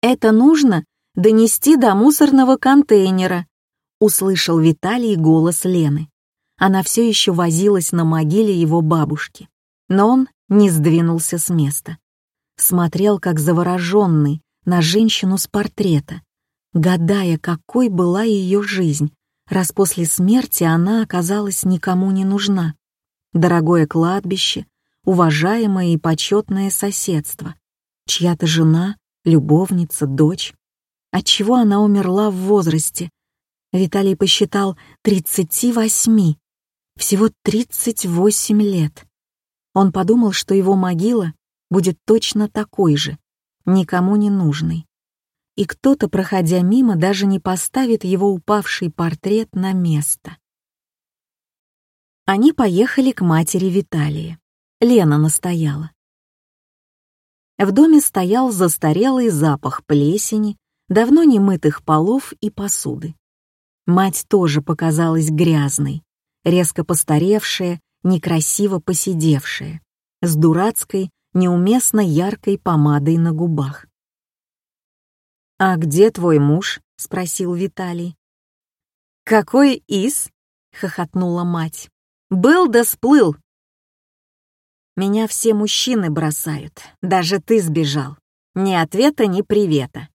«Это нужно донести до мусорного контейнера», — услышал Виталий голос Лены. Она все еще возилась на могиле его бабушки, но он не сдвинулся с места. Смотрел, как завороженный, на женщину с портрета, гадая, какой была ее жизнь, раз после смерти она оказалась никому не нужна. Дорогое кладбище, уважаемое и почетное соседство, чья-то жена, любовница, дочь. Отчего она умерла в возрасте? Виталий посчитал 38, всего 38 лет. Он подумал, что его могила будет точно такой же, никому не нужной. И кто-то, проходя мимо, даже не поставит его упавший портрет на место. Они поехали к матери Виталия. Лена настояла. В доме стоял застарелый запах плесени, давно не мытых полов и посуды. Мать тоже показалась грязной, резко постаревшая, некрасиво посидевшая, с дурацкой, неуместно яркой помадой на губах. «А где твой муж?» — спросил Виталий. «Какой из?» — хохотнула мать. «Был да сплыл». «Меня все мужчины бросают, даже ты сбежал. Ни ответа, ни привета.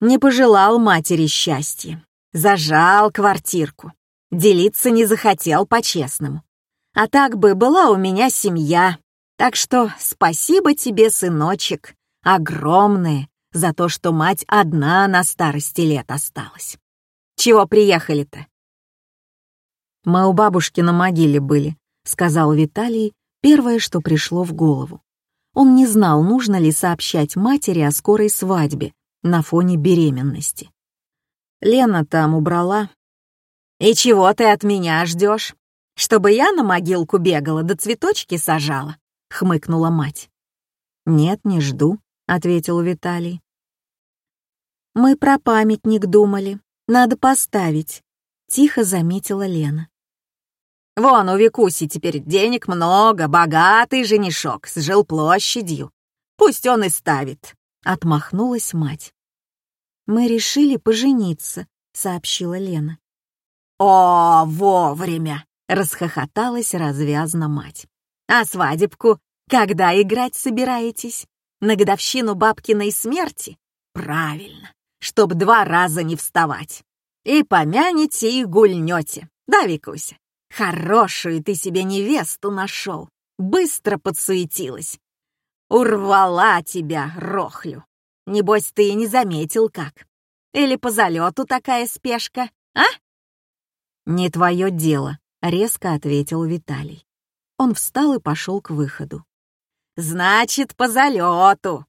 Не пожелал матери счастья, зажал квартирку, делиться не захотел по-честному. А так бы была у меня семья, так что спасибо тебе, сыночек, огромное за то, что мать одна на старости лет осталась. Чего приехали-то?» «Мы у бабушки на могиле были», — сказал Виталий, первое, что пришло в голову. Он не знал, нужно ли сообщать матери о скорой свадьбе на фоне беременности. Лена там убрала. «И чего ты от меня ждешь? Чтобы я на могилку бегала да цветочки сажала?» — хмыкнула мать. «Нет, не жду», — ответил Виталий. «Мы про памятник думали. Надо поставить», — тихо заметила Лена. «Вон у Викуси теперь денег много, богатый женишок с жилплощадью. Пусть он и ставит», — отмахнулась мать. «Мы решили пожениться», — сообщила Лена. «О, вовремя!» — расхохоталась развязно мать. «А свадебку когда играть собираетесь? На годовщину бабкиной смерти? Правильно чтоб два раза не вставать. И помянете, и гульнете. Да, Викуся? Хорошую ты себе невесту нашел. Быстро подсуетилась. Урвала тебя, рохлю. Небось, ты и не заметил как. Или по залету такая спешка, а? Не твое дело, резко ответил Виталий. Он встал и пошел к выходу. «Значит, по залету!»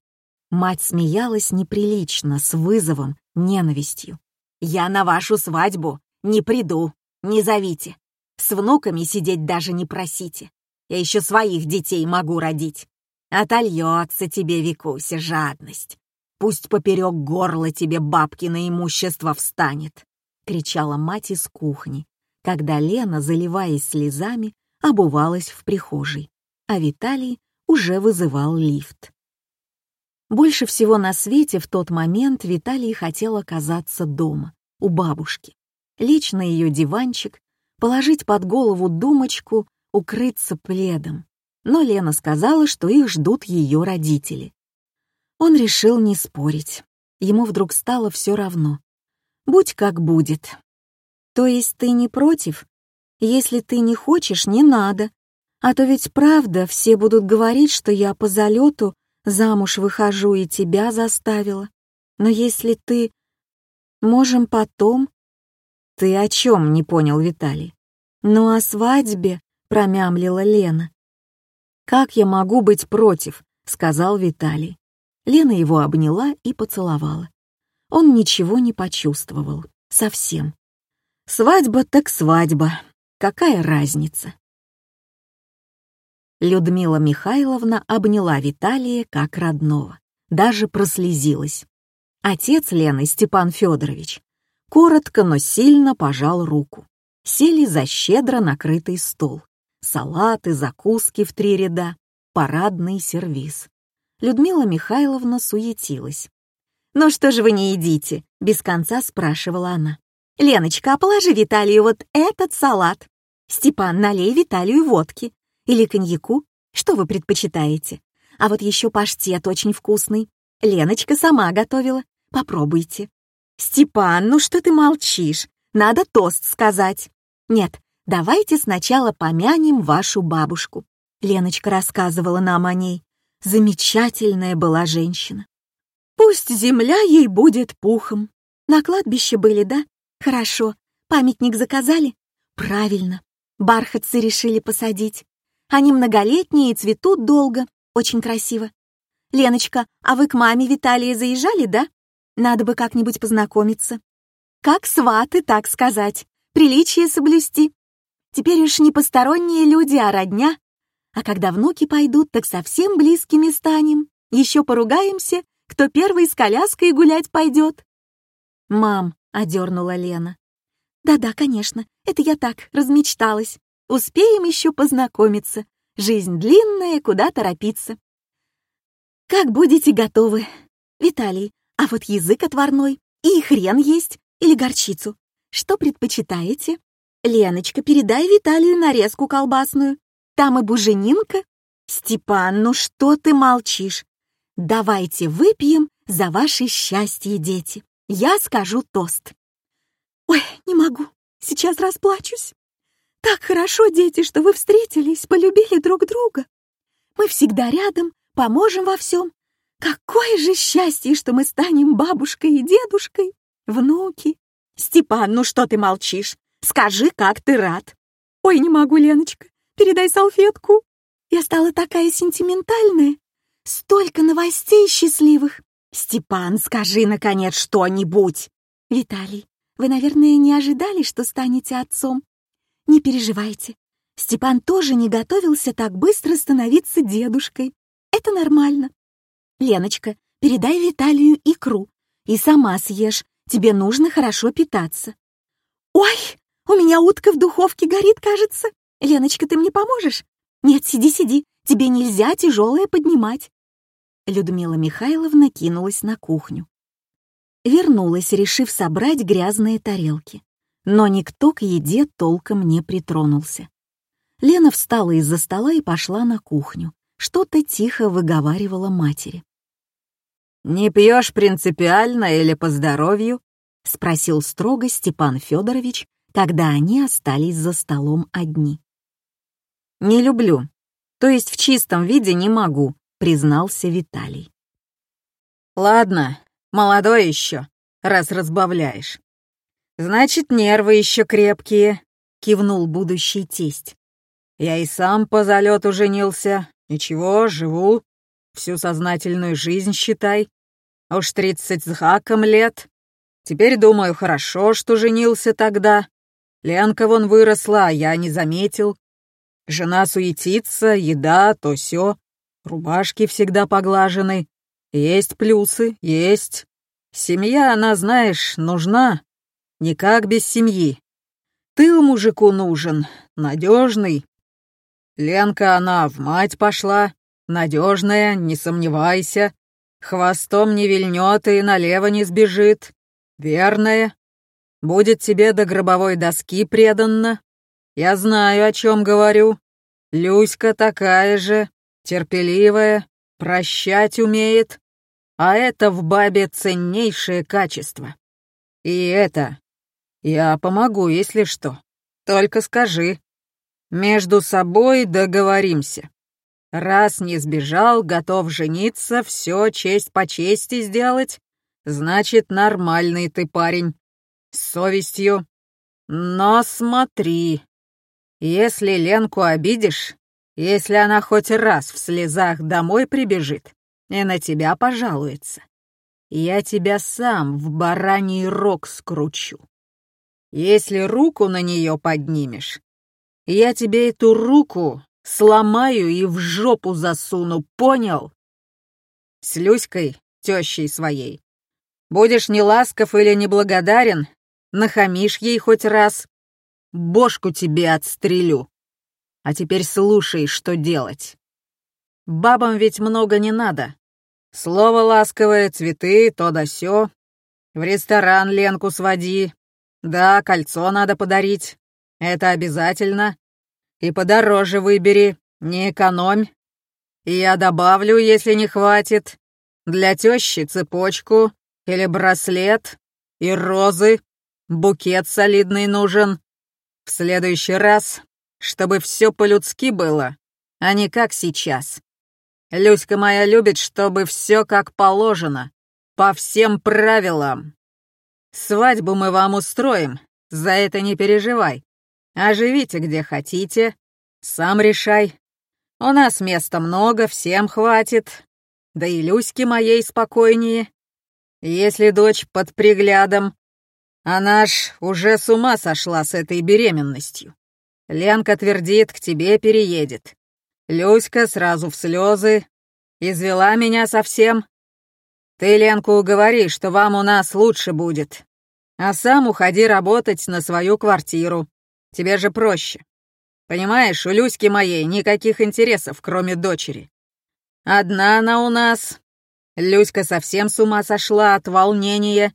Мать смеялась неприлично, с вызовом, ненавистью. «Я на вашу свадьбу не приду, не зовите. С внуками сидеть даже не просите. Я еще своих детей могу родить. Отольется тебе, Викуся, жадность. Пусть поперек горла тебе бабкино имущество встанет!» — кричала мать из кухни, когда Лена, заливаясь слезами, обувалась в прихожей, а Виталий уже вызывал лифт. Больше всего на свете в тот момент Виталий хотел оказаться дома, у бабушки, лечь на ее диванчик, положить под голову думочку, укрыться пледом. Но Лена сказала, что их ждут ее родители. Он решил не спорить. Ему вдруг стало все равно. Будь как будет. То есть ты не против? Если ты не хочешь, не надо. А то ведь правда, все будут говорить, что я по залету замуж выхожу и тебя заставила. Но если ты... Можем потом...» «Ты о чем?» — не понял Виталий. «Ну, о свадьбе», — промямлила Лена. «Как я могу быть против?» — сказал Виталий. Лена его обняла и поцеловала. Он ничего не почувствовал. Совсем. Свадьба так свадьба. Какая разница? Людмила Михайловна обняла Виталия как родного, даже прослезилась. Отец Лены, Степан Федорович, коротко, но сильно пожал руку. Сели за щедро накрытый стол. Салаты, закуски в три ряда, парадный сервиз. Людмила Михайловна суетилась. «Ну что же вы не едите?» — без конца спрашивала она. «Леночка, а положи Виталию вот этот салат. Степан, налей Виталию водки. Или коньяку? Что вы предпочитаете? А вот еще паштет очень вкусный. Леночка сама готовила. Попробуйте. Степан, ну что ты молчишь? Надо тост сказать. Нет, давайте сначала помянем вашу бабушку. Леночка рассказывала нам о ней. Замечательная была женщина. Пусть земля ей будет пухом. На кладбище были, да? Хорошо. Памятник заказали? Правильно. Бархатцы решили посадить. Они многолетние и цветут долго. Очень красиво. Леночка, а вы к маме Виталия заезжали, да? Надо бы как-нибудь познакомиться. Как сваты, так сказать. Приличие соблюсти. Теперь уж не посторонние люди, а родня. А когда внуки пойдут, так совсем близкими станем. Еще поругаемся, кто первый с коляской гулять пойдет. «Мам», — одернула Лена. «Да-да, конечно, это я так, размечталась. Успеем еще познакомиться. Жизнь длинная, куда торопиться. Как будете готовы. Виталий, а вот язык отварной и хрен есть или горчицу. Что предпочитаете? Леночка, передай Виталию нарезку колбасную. Там и буженинка. Степан, ну что ты молчишь? Давайте выпьем за ваше счастье, дети. Я скажу тост. Ой, не могу. Сейчас расплачусь. Так хорошо, дети, что вы встретились, полюбили друг друга. Мы всегда рядом, поможем во всем. Какое же счастье, что мы станем бабушкой и дедушкой, внуки. Степан, ну что ты молчишь? Скажи, как ты рад. Ой, не могу, Леночка, передай салфетку. Я стала такая сентиментальная. Столько новостей счастливых. Степан, скажи, наконец, что-нибудь. Виталий, вы, наверное, не ожидали, что станете отцом. Не переживайте. Степан тоже не готовился так быстро становиться дедушкой. Это нормально. Леночка, передай Виталию икру и сама съешь. Тебе нужно хорошо питаться. Ой, у меня утка в духовке горит, кажется. Леночка, ты мне поможешь? Нет, сиди, сиди. Тебе нельзя тяжелое поднимать. Людмила Михайловна кинулась на кухню. Вернулась, решив собрать грязные тарелки но никто к еде толком не притронулся. Лена встала из-за стола и пошла на кухню. Что-то тихо выговаривала матери. «Не пьешь принципиально или по здоровью?» — спросил строго Степан Федорович, когда они остались за столом одни. «Не люблю. То есть в чистом виде не могу», — признался Виталий. «Ладно, молодой еще, раз разбавляешь. «Значит, нервы еще крепкие», — кивнул будущий тесть. «Я и сам по залету женился. Ничего, живу. Всю сознательную жизнь, считай. Уж тридцать с хаком лет. Теперь, думаю, хорошо, что женился тогда. Ленка вон выросла, а я не заметил. Жена суетится, еда, то все. Рубашки всегда поглажены. Есть плюсы, есть. Семья, она, знаешь, нужна. Никак без семьи. Тыл мужику нужен, надежный. Ленка она в мать пошла, надежная, не сомневайся. Хвостом не вильнет и налево не сбежит. Верная. Будет тебе до гробовой доски преданна. Я знаю, о чем говорю. Люська такая же, терпеливая, прощать умеет. А это в бабе ценнейшее качество. И это, я помогу, если что. Только скажи. Между собой договоримся. Раз не сбежал, готов жениться, все честь по чести сделать, значит, нормальный ты парень. С совестью. Но смотри, если Ленку обидишь, если она хоть раз в слезах домой прибежит и на тебя пожалуется, я тебя сам в бараний рог скручу. Если руку на нее поднимешь, я тебе эту руку сломаю и в жопу засуну, понял? С Люськой, тещей своей. Будешь неласков или неблагодарен, нахамишь ей хоть раз, бошку тебе отстрелю. А теперь слушай, что делать. Бабам ведь много не надо. Слово ласковое, цветы, то да сё. В ресторан Ленку своди, да, кольцо надо подарить. Это обязательно. И подороже выбери, не экономь. И я добавлю, если не хватит. Для тещи цепочку или браслет и розы. Букет солидный нужен. В следующий раз, чтобы все по-людски было, а не как сейчас. Люська моя любит, чтобы все как положено, по всем правилам. Свадьбу мы вам устроим, за это не переживай. Оживите где хотите, сам решай. У нас места много, всем хватит. Да и Люське моей спокойнее. Если дочь под приглядом, она ж уже с ума сошла с этой беременностью. Ленка твердит, к тебе переедет. Люська сразу в слезы. Извела меня совсем, ты Ленку уговори, что вам у нас лучше будет. А сам уходи работать на свою квартиру. Тебе же проще. Понимаешь, у Люськи моей никаких интересов, кроме дочери. Одна она у нас. Люська совсем с ума сошла от волнения.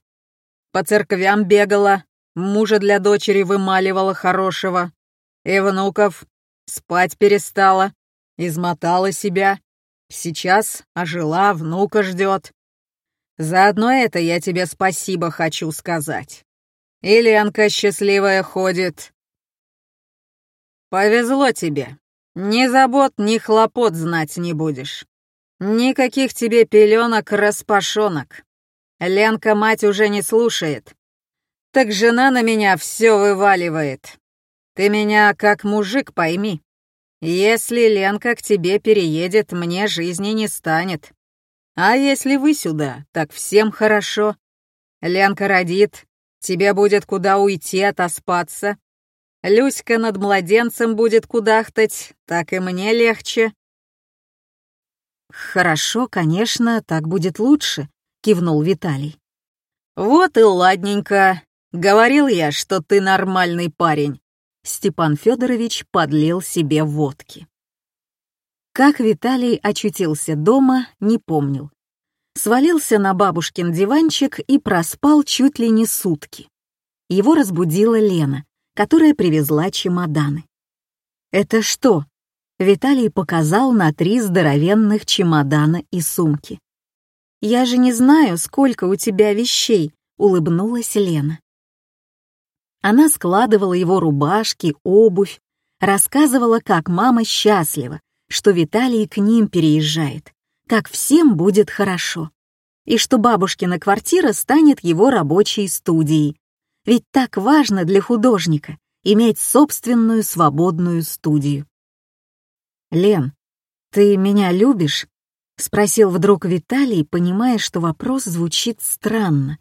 По церквям бегала, мужа для дочери вымаливала хорошего. И внуков спать перестала, измотала себя. Сейчас ожила, внука ждет. Заодно это я тебе спасибо хочу сказать. И Ленка счастливая ходит. Повезло тебе. Ни забот, ни хлопот знать не будешь. Никаких тебе пеленок, распашонок. Ленка мать уже не слушает. Так жена на меня все вываливает. Ты меня как мужик пойми. Если Ленка к тебе переедет, мне жизни не станет. А если вы сюда, так всем хорошо. Ленка родит, Тебе будет куда уйти отоспаться. Люська над младенцем будет кудахтать, так и мне легче». «Хорошо, конечно, так будет лучше», — кивнул Виталий. «Вот и ладненько. Говорил я, что ты нормальный парень». Степан Федорович подлил себе водки. Как Виталий очутился дома, не помнил свалился на бабушкин диванчик и проспал чуть ли не сутки. Его разбудила Лена, которая привезла чемоданы. «Это что?» — Виталий показал на три здоровенных чемодана и сумки. «Я же не знаю, сколько у тебя вещей», — улыбнулась Лена. Она складывала его рубашки, обувь, рассказывала, как мама счастлива, что Виталий к ним переезжает, как всем будет хорошо, и что бабушкина квартира станет его рабочей студией. Ведь так важно для художника иметь собственную свободную студию. «Лен, ты меня любишь?» — спросил вдруг Виталий, понимая, что вопрос звучит странно.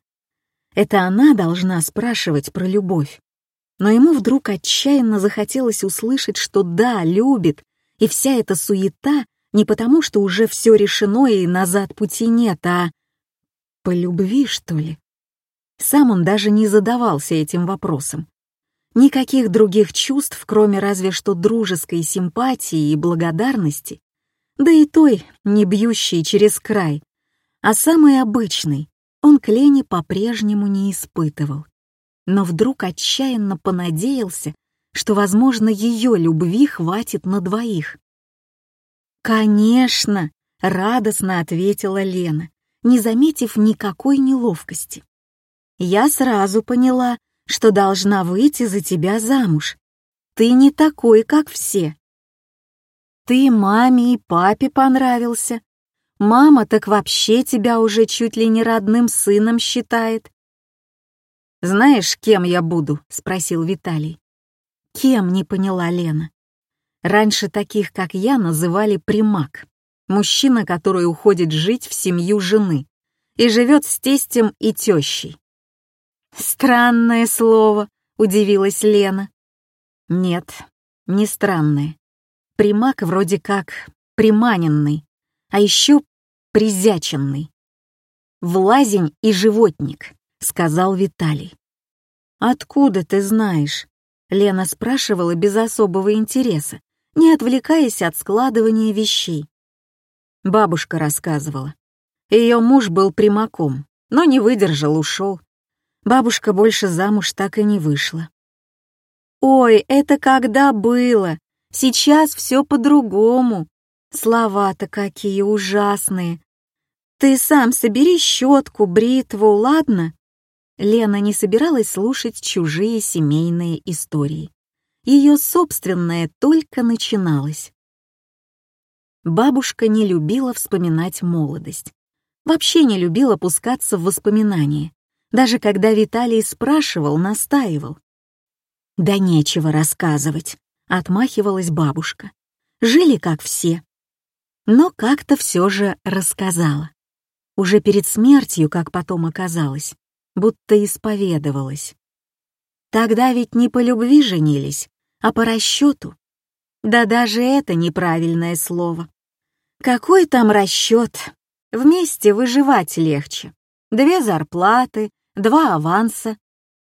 Это она должна спрашивать про любовь. Но ему вдруг отчаянно захотелось услышать, что да, любит, и вся эта суета не потому, что уже все решено и назад пути нет, а по любви, что ли? Сам он даже не задавался этим вопросом. Никаких других чувств, кроме разве что дружеской симпатии и благодарности, да и той, не бьющей через край, а самой обычной, он к Лене по-прежнему не испытывал. Но вдруг отчаянно понадеялся, что, возможно, ее любви хватит на двоих. «Конечно!» — радостно ответила Лена, не заметив никакой неловкости. «Я сразу поняла, что должна выйти за тебя замуж. Ты не такой, как все. Ты маме и папе понравился. Мама так вообще тебя уже чуть ли не родным сыном считает». «Знаешь, кем я буду?» — спросил Виталий. «Кем?» — не поняла Лена. Раньше таких, как я, называли примак. Мужчина, который уходит жить в семью жены и живет с тестем и тещей. «Странное слово», — удивилась Лена. «Нет, не странное. Примак вроде как приманенный, а еще призяченный. «Влазень и животник», — сказал Виталий. «Откуда ты знаешь?» — Лена спрашивала без особого интереса, не отвлекаясь от складывания вещей. Бабушка рассказывала. Ее муж был примаком, но не выдержал, ушел. Бабушка больше замуж так и не вышла. «Ой, это когда было? Сейчас все по-другому. Слова-то какие ужасные. Ты сам собери щетку, бритву, ладно?» Лена не собиралась слушать чужие семейные истории ее собственное только начиналось. Бабушка не любила вспоминать молодость. Вообще не любила пускаться в воспоминания. Даже когда Виталий спрашивал, настаивал. «Да нечего рассказывать», — отмахивалась бабушка. «Жили как все». Но как-то все же рассказала. Уже перед смертью, как потом оказалось, будто исповедовалась. Тогда ведь не по любви женились, а по расчету. Да даже это неправильное слово. Какой там расчет? Вместе выживать легче. Две зарплаты, два аванса.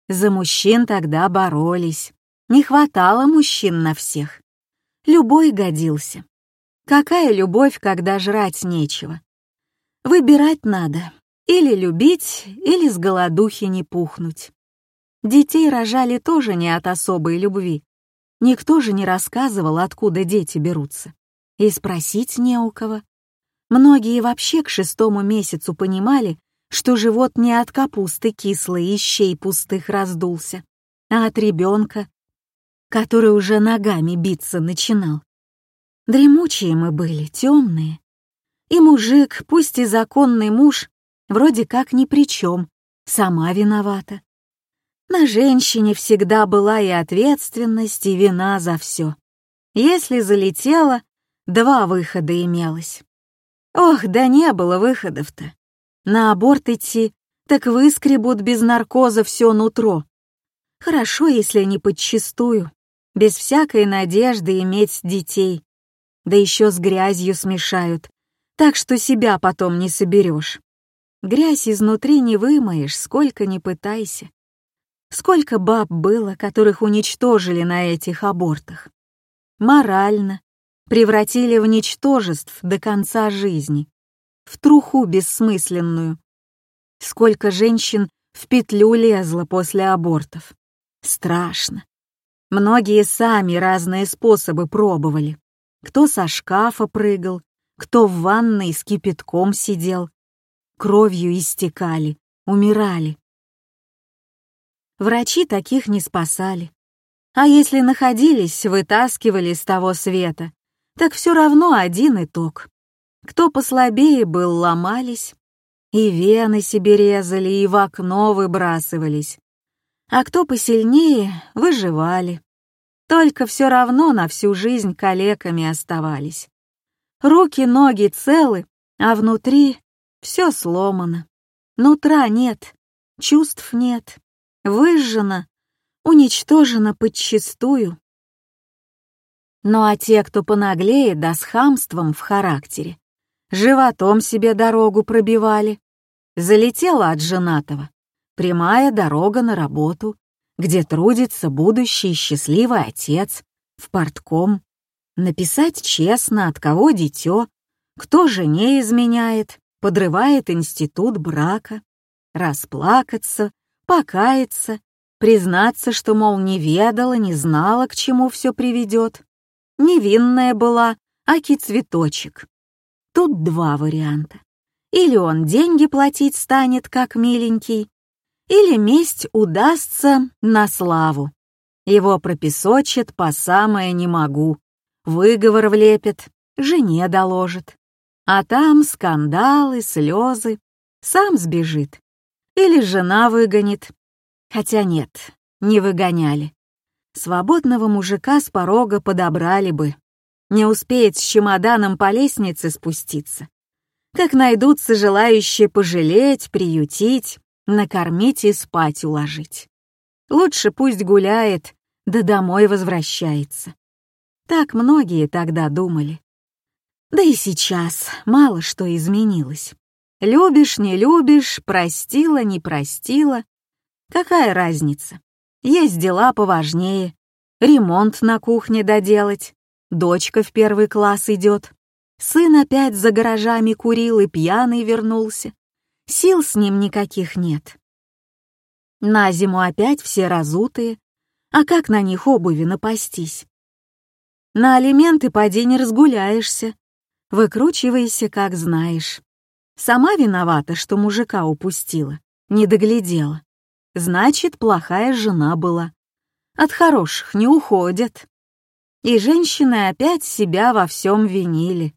За мужчин тогда боролись. Не хватало мужчин на всех. Любой годился. Какая любовь, когда жрать нечего? Выбирать надо. Или любить, или с голодухи не пухнуть. Детей рожали тоже не от особой любви. Никто же не рассказывал, откуда дети берутся. И спросить не у кого. Многие вообще к шестому месяцу понимали, что живот не от капусты кислой и щей пустых раздулся, а от ребенка, который уже ногами биться начинал. Дремучие мы были, темные. И мужик, пусть и законный муж, вроде как ни при чем, сама виновата. На женщине всегда была и ответственность, и вина за все. Если залетела, два выхода имелось. Ох, да не было выходов-то. На аборт идти, так выскребут без наркоза все нутро. Хорошо, если не подчистую, без всякой надежды иметь детей. Да еще с грязью смешают, так что себя потом не соберешь. Грязь изнутри не вымоешь, сколько ни пытайся. Сколько баб было, которых уничтожили на этих абортах. Морально. Превратили в ничтожеств до конца жизни. В труху бессмысленную. Сколько женщин в петлю лезло после абортов. Страшно. Многие сами разные способы пробовали. Кто со шкафа прыгал, кто в ванной с кипятком сидел. Кровью истекали, умирали. Врачи таких не спасали. А если находились, вытаскивали с того света, так все равно один итог. Кто послабее был, ломались, и вены себе резали, и в окно выбрасывались. А кто посильнее, выживали. Только все равно на всю жизнь калеками оставались. Руки, ноги целы, а внутри все сломано. Нутра нет, чувств нет, выжжена, уничтожена подчистую. Ну а те, кто понаглее, да с хамством в характере, животом себе дорогу пробивали. Залетела от женатого. Прямая дорога на работу, где трудится будущий счастливый отец, в портком. Написать честно, от кого дитё, кто жене изменяет, подрывает институт брака, расплакаться, покаяться, признаться, что, мол, не ведала, не знала, к чему все приведет. Невинная была, аки цветочек. Тут два варианта. Или он деньги платить станет, как миленький, или месть удастся на славу. Его пропесочит по самое не могу, выговор влепит, жене доложит. А там скандалы, слезы, сам сбежит. Или жена выгонит. Хотя нет, не выгоняли. Свободного мужика с порога подобрали бы. Не успеет с чемоданом по лестнице спуститься. Как найдутся желающие пожалеть, приютить, накормить и спать уложить. Лучше пусть гуляет, да домой возвращается. Так многие тогда думали. Да и сейчас мало что изменилось. Любишь, не любишь, простила, не простила. Какая разница? Есть дела поважнее. Ремонт на кухне доделать. Дочка в первый класс идет. Сын опять за гаражами курил и пьяный вернулся. Сил с ним никаких нет. На зиму опять все разутые. А как на них обуви напастись? На алименты поди не разгуляешься. Выкручивайся, как знаешь. Сама виновата, что мужика упустила, не доглядела. Значит, плохая жена была. От хороших не уходят. И женщины опять себя во всем винили.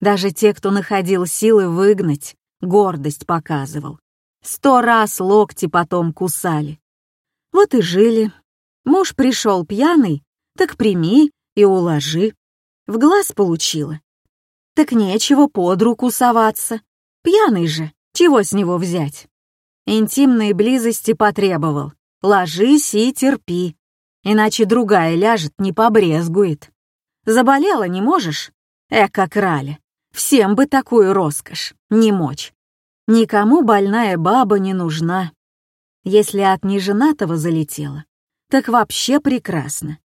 Даже те, кто находил силы выгнать, гордость показывал. Сто раз локти потом кусали. Вот и жили. Муж пришел пьяный, так прими и уложи. В глаз получила. Так нечего под руку соваться. Пьяный же, чего с него взять? Интимной близости потребовал. Ложись и терпи, иначе другая ляжет, не побрезгует. Заболела не можешь? Эка краля. Всем бы такую роскошь, не мочь. Никому больная баба не нужна. Если от неженатого залетела, так вообще прекрасно.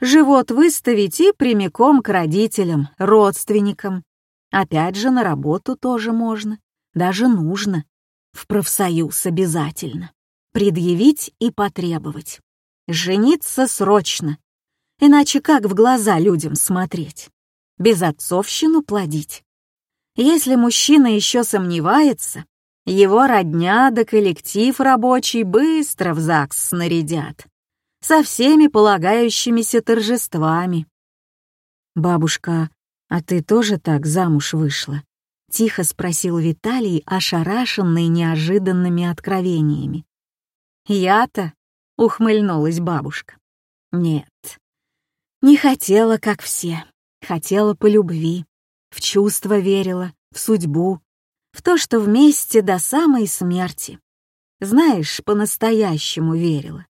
Живот выставить и прямиком к родителям, родственникам. Опять же, на работу тоже можно, даже нужно. В профсоюз обязательно. Предъявить и потребовать. Жениться срочно. Иначе как в глаза людям смотреть? Безотцовщину плодить? Если мужчина еще сомневается, его родня да коллектив рабочий быстро в ЗАГС снарядят. Со всеми полагающимися торжествами. «Бабушка, а ты тоже так замуж вышла?» — тихо спросил Виталий, ошарашенный неожиданными откровениями. «Я-то?» — ухмыльнулась бабушка. «Нет, не хотела, как все. Хотела по любви, в чувства верила, в судьбу, в то, что вместе до самой смерти. Знаешь, по-настоящему верила.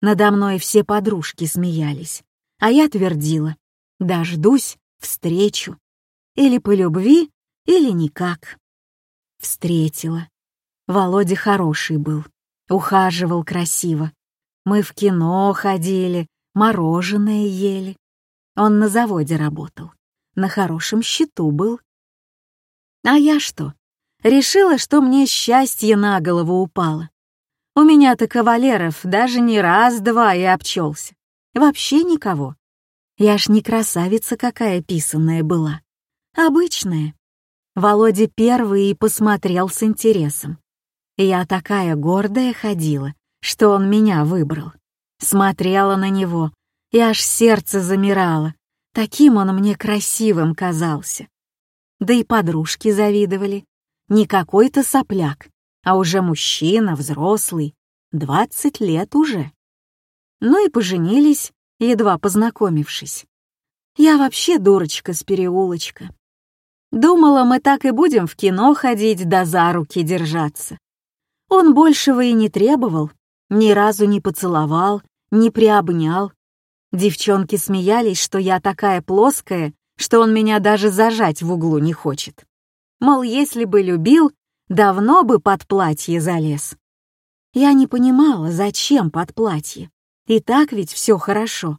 Надо мной все подружки смеялись, а я твердила, дождусь, встречу. Или по любви, или никак. Встретила. Володя хороший был, ухаживал красиво. Мы в кино ходили, мороженое ели. Он на заводе работал, на хорошем счету был. А я что? Решила, что мне счастье на голову упало. У меня-то кавалеров даже не раз-два и обчелся. Вообще никого. Я ж не красавица какая писанная была. Обычная. Володя первый и посмотрел с интересом. Я такая гордая ходила, что он меня выбрал. Смотрела на него, и аж сердце замирало. Таким он мне красивым казался. Да и подружки завидовали. Не какой-то сопляк, а уже мужчина, взрослый, двадцать лет уже. Ну и поженились, едва познакомившись. Я вообще дурочка с переулочка. Думала, мы так и будем в кино ходить да за руки держаться. Он большего и не требовал, ни разу не поцеловал, не приобнял. Девчонки смеялись, что я такая плоская, что он меня даже зажать в углу не хочет. Мол, если бы любил, давно бы под платье залез. Я не понимала, зачем под платье. И так ведь все хорошо.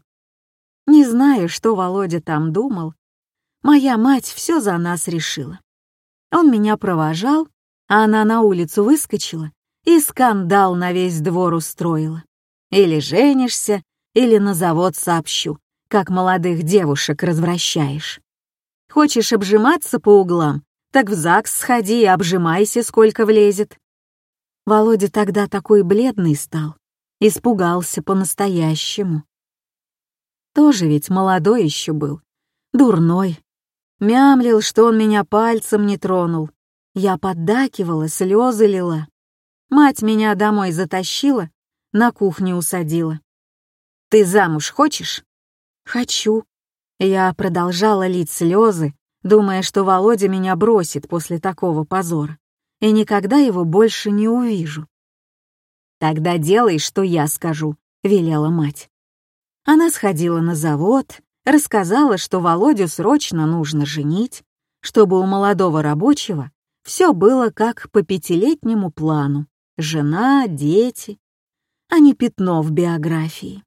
Не знаю, что Володя там думал. Моя мать все за нас решила. Он меня провожал, а она на улицу выскочила и скандал на весь двор устроила. Или женишься, или на завод сообщу, как молодых девушек развращаешь. Хочешь обжиматься по углам, так в ЗАГС сходи и обжимайся, сколько влезет. Володя тогда такой бледный стал, испугался по-настоящему. Тоже ведь молодой еще был, дурной. Мямлил, что он меня пальцем не тронул. Я поддакивала, слезы лила. Мать меня домой затащила, на кухню усадила. «Ты замуж хочешь?» «Хочу». Я продолжала лить слезы, думая, что Володя меня бросит после такого позора, и никогда его больше не увижу. «Тогда делай, что я скажу», — велела мать. Она сходила на завод, рассказала, что Володю срочно нужно женить, чтобы у молодого рабочего все было как по пятилетнему плану — жена, дети, а не пятно в биографии.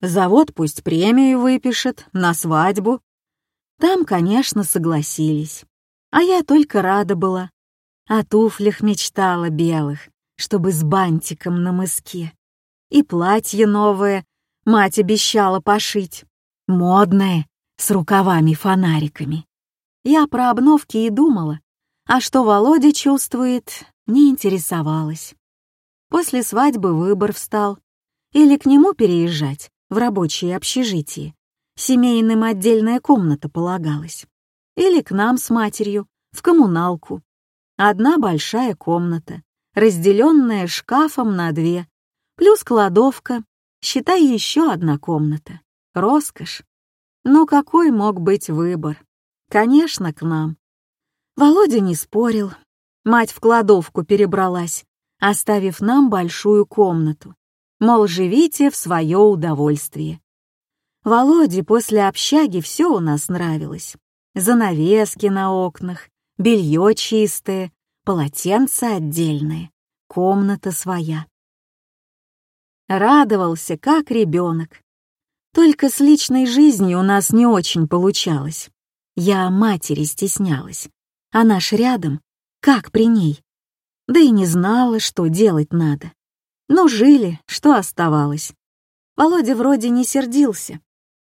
Завод пусть премию выпишет на свадьбу, там, конечно, согласились. А я только рада была. О туфлях мечтала белых, чтобы с бантиком на мыске. И платье новое мать обещала пошить. Модное, с рукавами-фонариками. Я про обновки и думала, а что Володя чувствует, не интересовалась. После свадьбы выбор встал. Или к нему переезжать, в рабочее общежитие, семейным отдельная комната полагалась. Или к нам с матерью, в коммуналку. Одна большая комната, разделенная шкафом на две, плюс кладовка, считай еще одна комната. Роскошь. Но какой мог быть выбор? Конечно, к нам. Володя не спорил. Мать в кладовку перебралась, оставив нам большую комнату. Мол, живите в свое удовольствие. Володе после общаги все у нас нравилось. Занавески на окнах, белье чистое, полотенца отдельные, комната своя. Радовался, как ребенок. Только с личной жизнью у нас не очень получалось. Я матери стеснялась. Она ж рядом, как при ней. Да и не знала, что делать надо. Но жили, что оставалось. Володя вроде не сердился.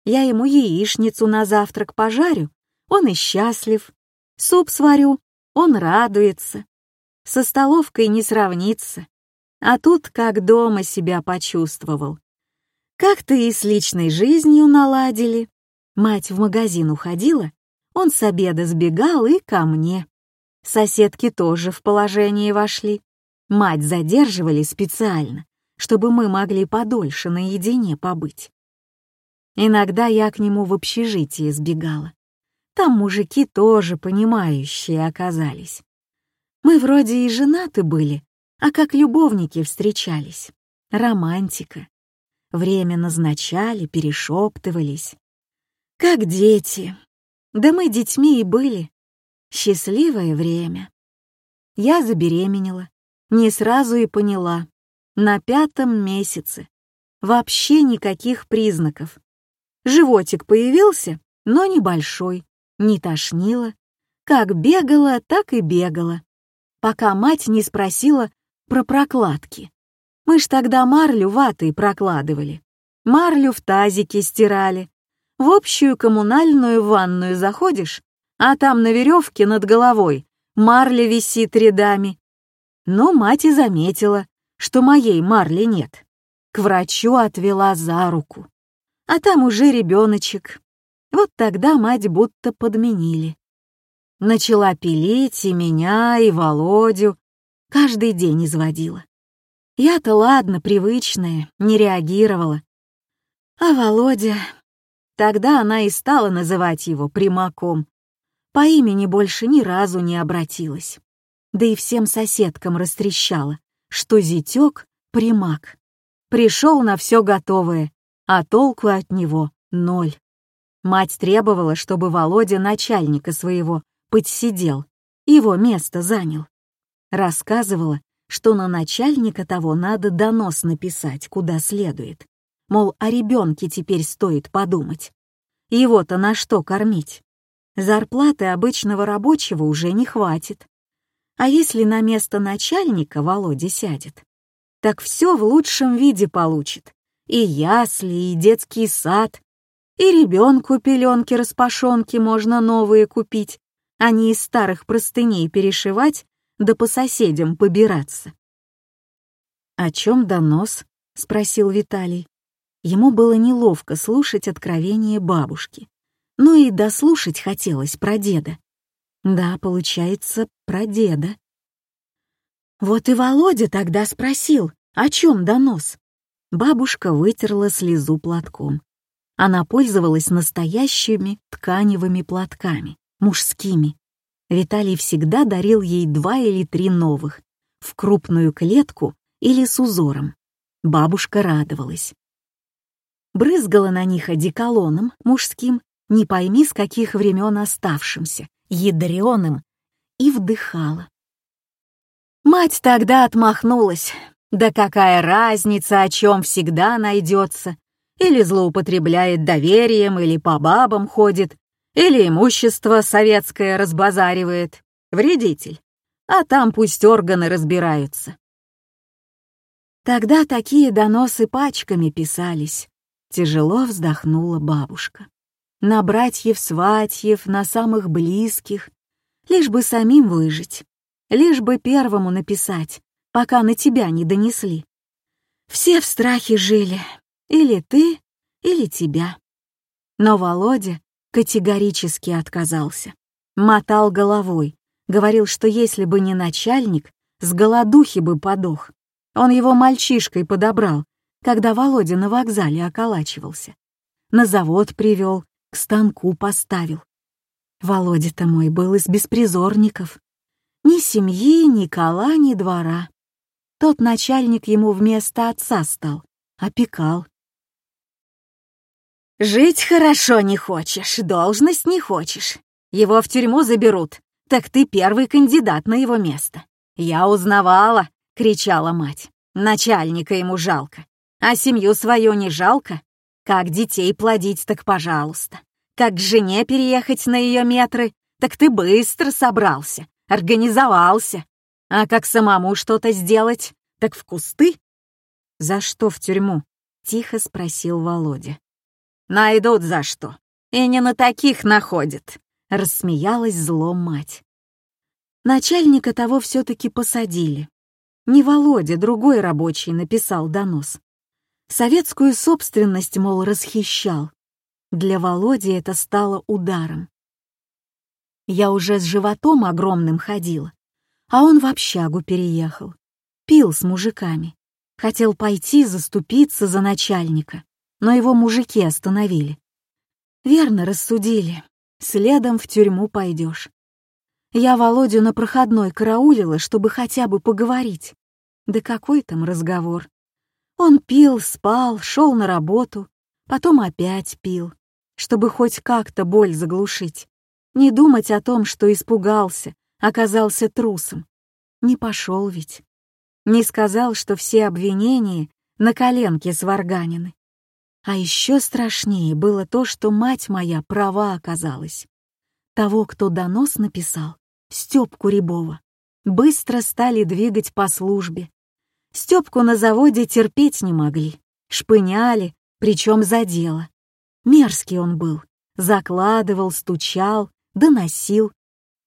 Я ему яичницу на завтрак пожарю, он и счастлив. Суп сварю, он радуется. Со столовкой не сравнится. А тут как дома себя почувствовал. Как-то и с личной жизнью наладили. Мать в магазин уходила, он с обеда сбегал и ко мне. Соседки тоже в положение вошли. Мать задерживали специально, чтобы мы могли подольше наедине побыть. Иногда я к нему в общежитие сбегала. Там мужики тоже понимающие оказались. Мы вроде и женаты были, а как любовники встречались. Романтика. Время назначали, перешептывались. Как дети. Да мы детьми и были. Счастливое время. Я забеременела. Не сразу и поняла. На пятом месяце. Вообще никаких признаков. Животик появился, но небольшой. Не тошнило. Как бегала, так и бегала. Пока мать не спросила про прокладки. Мы ж тогда марлю ватой прокладывали. Марлю в тазике стирали. В общую коммунальную ванную заходишь, а там на веревке над головой марля висит рядами. Но мать и заметила, что моей марли нет. К врачу отвела за руку а там уже ребеночек. Вот тогда мать будто подменили. Начала пилить и меня, и Володю. Каждый день изводила. Я-то ладно, привычная, не реагировала. А Володя... Тогда она и стала называть его примаком. По имени больше ни разу не обратилась. Да и всем соседкам растрещала, что зятёк — примак. Пришел на все готовое, а толку от него ноль. Мать требовала, чтобы Володя начальника своего подсидел, его место занял. Рассказывала, что на начальника того надо донос написать, куда следует. Мол, о ребенке теперь стоит подумать. Его-то на что кормить? Зарплаты обычного рабочего уже не хватит. А если на место начальника Володя сядет, так все в лучшем виде получит и ясли, и детский сад, и ребенку пеленки-распашонки можно новые купить, а не из старых простыней перешивать, да по соседям побираться. «О чем донос?» — спросил Виталий. Ему было неловко слушать откровение бабушки, но и дослушать хотелось про деда. Да, получается, про деда. Вот и Володя тогда спросил, о чем донос. Бабушка вытерла слезу платком. Она пользовалась настоящими тканевыми платками, мужскими. Виталий всегда дарил ей два или три новых, в крупную клетку или с узором. Бабушка радовалась. Брызгала на них одеколоном мужским, не пойми с каких времен оставшимся, ядреным, и вдыхала. Мать тогда отмахнулась, да какая разница, о чем всегда найдется? Или злоупотребляет доверием, или по бабам ходит, или имущество советское разбазаривает. Вредитель. А там пусть органы разбираются. Тогда такие доносы пачками писались. Тяжело вздохнула бабушка. На братьев-сватьев, на самых близких. Лишь бы самим выжить. Лишь бы первому написать пока на тебя не донесли. Все в страхе жили, или ты, или тебя. Но Володя категорически отказался. Мотал головой, говорил, что если бы не начальник, с голодухи бы подох. Он его мальчишкой подобрал, когда Володя на вокзале околачивался. На завод привел, к станку поставил. Володя-то мой был из беспризорников. Ни семьи, ни кола, ни двора. Тот начальник ему вместо отца стал, опекал. «Жить хорошо не хочешь, должность не хочешь. Его в тюрьму заберут, так ты первый кандидат на его место. Я узнавала», — кричала мать. «Начальника ему жалко, а семью свою не жалко. Как детей плодить, так пожалуйста. Как к жене переехать на ее метры, так ты быстро собрался, организовался. А как самому что-то сделать, так в кусты. «За что в тюрьму?» — тихо спросил Володя. «Найдут за что. И не на таких находят», — рассмеялась зло мать. Начальника того все-таки посадили. Не Володя, другой рабочий написал донос. Советскую собственность, мол, расхищал. Для Володи это стало ударом. Я уже с животом огромным ходила, а он в общагу переехал. Пил с мужиками. Хотел пойти заступиться за начальника, но его мужики остановили. Верно рассудили. Следом в тюрьму пойдешь. Я Володю на проходной караулила, чтобы хотя бы поговорить. Да какой там разговор? Он пил, спал, шел на работу, потом опять пил, чтобы хоть как-то боль заглушить. Не думать о том, что испугался, оказался трусом. Не пошел ведь. Не сказал, что все обвинения на коленке сварганены. А еще страшнее было то, что мать моя права оказалась. Того, кто донос написал, Степку Рябова, быстро стали двигать по службе, Степку на заводе терпеть не могли, шпыняли, причем за дело. Мерзкий он был, закладывал, стучал, доносил.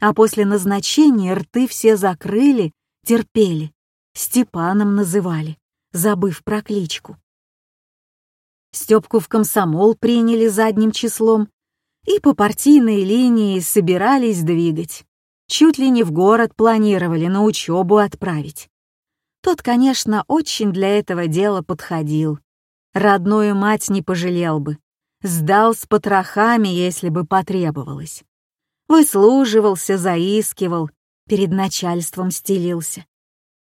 А после назначения рты все закрыли, терпели. Степаном называли, забыв про кличку. Степку в комсомол приняли задним числом и по партийной линии собирались двигать. Чуть ли не в город планировали на учебу отправить. Тот, конечно, очень для этого дела подходил. Родную мать не пожалел бы. Сдал с потрохами, если бы потребовалось. Выслуживался, заискивал, перед начальством стелился.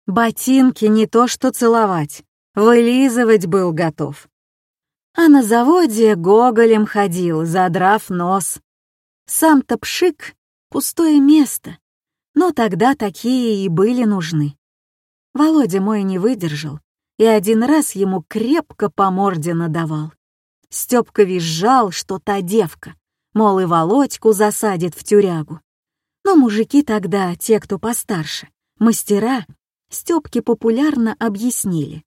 Ботинки не то что целовать, вылизывать был готов. А на заводе гоголем ходил, задрав нос. Сам-то пшик — пустое место, но тогда такие и были нужны. Володя мой не выдержал и один раз ему крепко по морде надавал. Степка визжал, что та девка, мол, и Володьку засадит в тюрягу. Но мужики тогда, те, кто постарше, мастера, Степке популярно объяснили.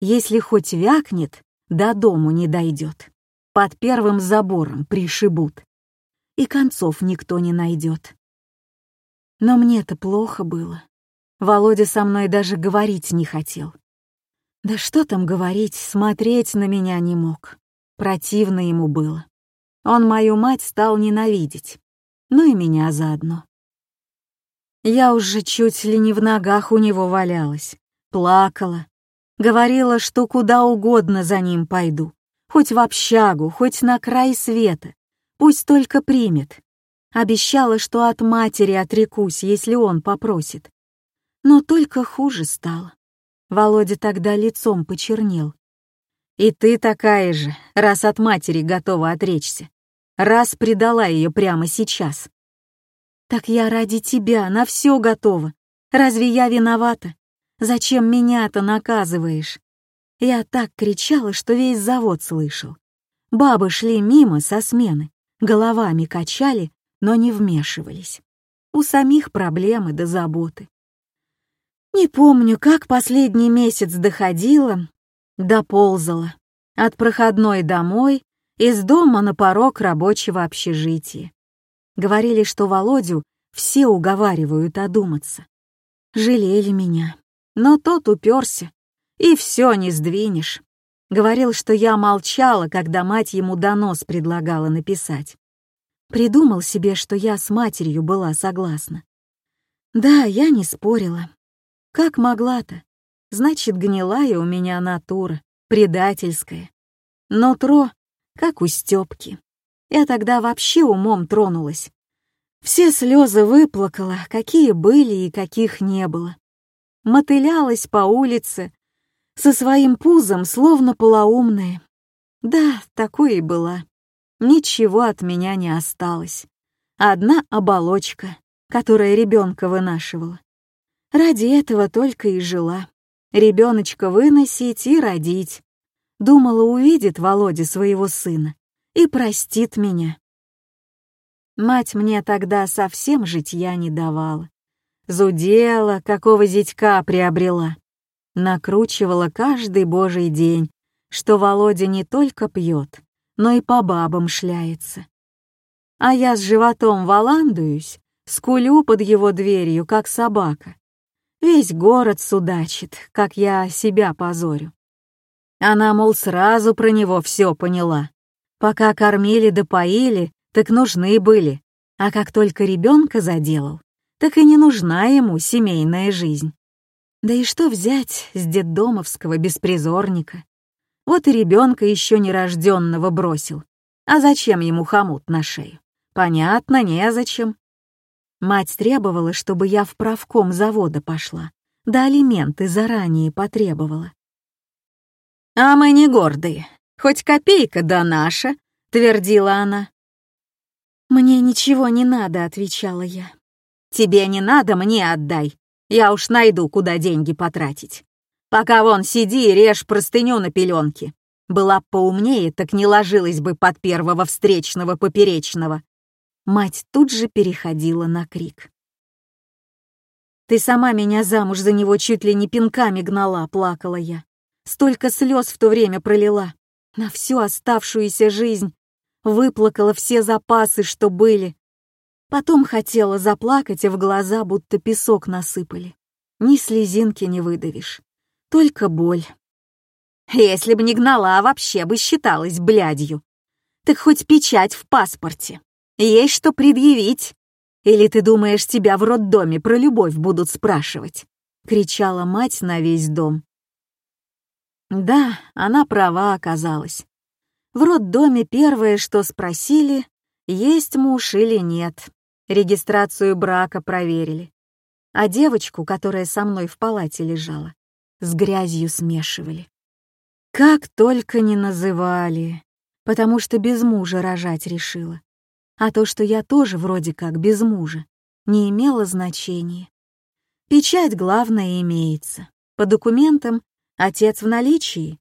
Если хоть вякнет, до дому не дойдет. Под первым забором пришибут. И концов никто не найдет. Но мне-то плохо было. Володя со мной даже говорить не хотел. Да что там говорить, смотреть на меня не мог. Противно ему было. Он мою мать стал ненавидеть. Ну и меня заодно. Я уже чуть ли не в ногах у него валялась, плакала. Говорила, что куда угодно за ним пойду. Хоть в общагу, хоть на край света. Пусть только примет. Обещала, что от матери отрекусь, если он попросит. Но только хуже стало. Володя тогда лицом почернел. «И ты такая же, раз от матери готова отречься. Раз предала ее прямо сейчас». «Так я ради тебя на все готова. Разве я виновата? Зачем меня-то наказываешь?» Я так кричала, что весь завод слышал. Бабы шли мимо со смены, головами качали, но не вмешивались. У самих проблемы до да заботы. Не помню, как последний месяц доходила, доползала. От проходной домой, из дома на порог рабочего общежития. Говорили, что Володю все уговаривают одуматься. Жалели меня, но тот уперся, и все не сдвинешь. Говорил, что я молчала, когда мать ему донос предлагала написать. Придумал себе, что я с матерью была согласна. Да, я не спорила, как могла-то? Значит, гнилая у меня натура, предательская. Нутро, как у Стёпки. Я тогда вообще умом тронулась. Все слезы выплакала, какие были и каких не было. Мотылялась по улице, со своим пузом словно полоумная. Да, такой и была. Ничего от меня не осталось. Одна оболочка, которая ребенка вынашивала. Ради этого только и жила. Ребеночка выносить и родить. Думала, увидит Володя своего сына и простит меня. Мать мне тогда совсем житья не давала. Зудела, какого зятька приобрела. Накручивала каждый божий день, что Володя не только пьет, но и по бабам шляется. А я с животом валандуюсь, скулю под его дверью, как собака. Весь город судачит, как я себя позорю. Она, мол, сразу про него все поняла. Пока кормили да поили, так нужны были, а как только ребенка заделал, так и не нужна ему семейная жизнь. Да и что взять с детдомовского беспризорника? Вот и ребенка еще нерожденного бросил. А зачем ему хомут на шею? Понятно, незачем. Мать требовала, чтобы я в правком завода пошла, да алименты заранее потребовала. «А мы не гордые, хоть копейка да наша», — твердила она. «Мне ничего не надо», — отвечала я. «Тебе не надо, мне отдай. Я уж найду, куда деньги потратить. Пока вон сиди и режь простыню на пеленке. Была б поумнее, так не ложилась бы под первого встречного поперечного». Мать тут же переходила на крик. «Ты сама меня замуж за него чуть ли не пинками гнала», — плакала я. «Столько слез в то время пролила. На всю оставшуюся жизнь выплакала все запасы, что были. Потом хотела заплакать, и в глаза будто песок насыпали. Ни слезинки не выдавишь, только боль. Если бы не гнала, а вообще бы считалась блядью. Так хоть печать в паспорте. Есть что предъявить. Или ты думаешь, тебя в роддоме про любовь будут спрашивать?» — кричала мать на весь дом. Да, она права оказалась. В роддоме первое, что спросили, есть муж или нет. Регистрацию брака проверили. А девочку, которая со мной в палате лежала, с грязью смешивали. Как только не называли, потому что без мужа рожать решила. А то, что я тоже вроде как без мужа, не имело значения. Печать, главное, имеется. По документам отец в наличии,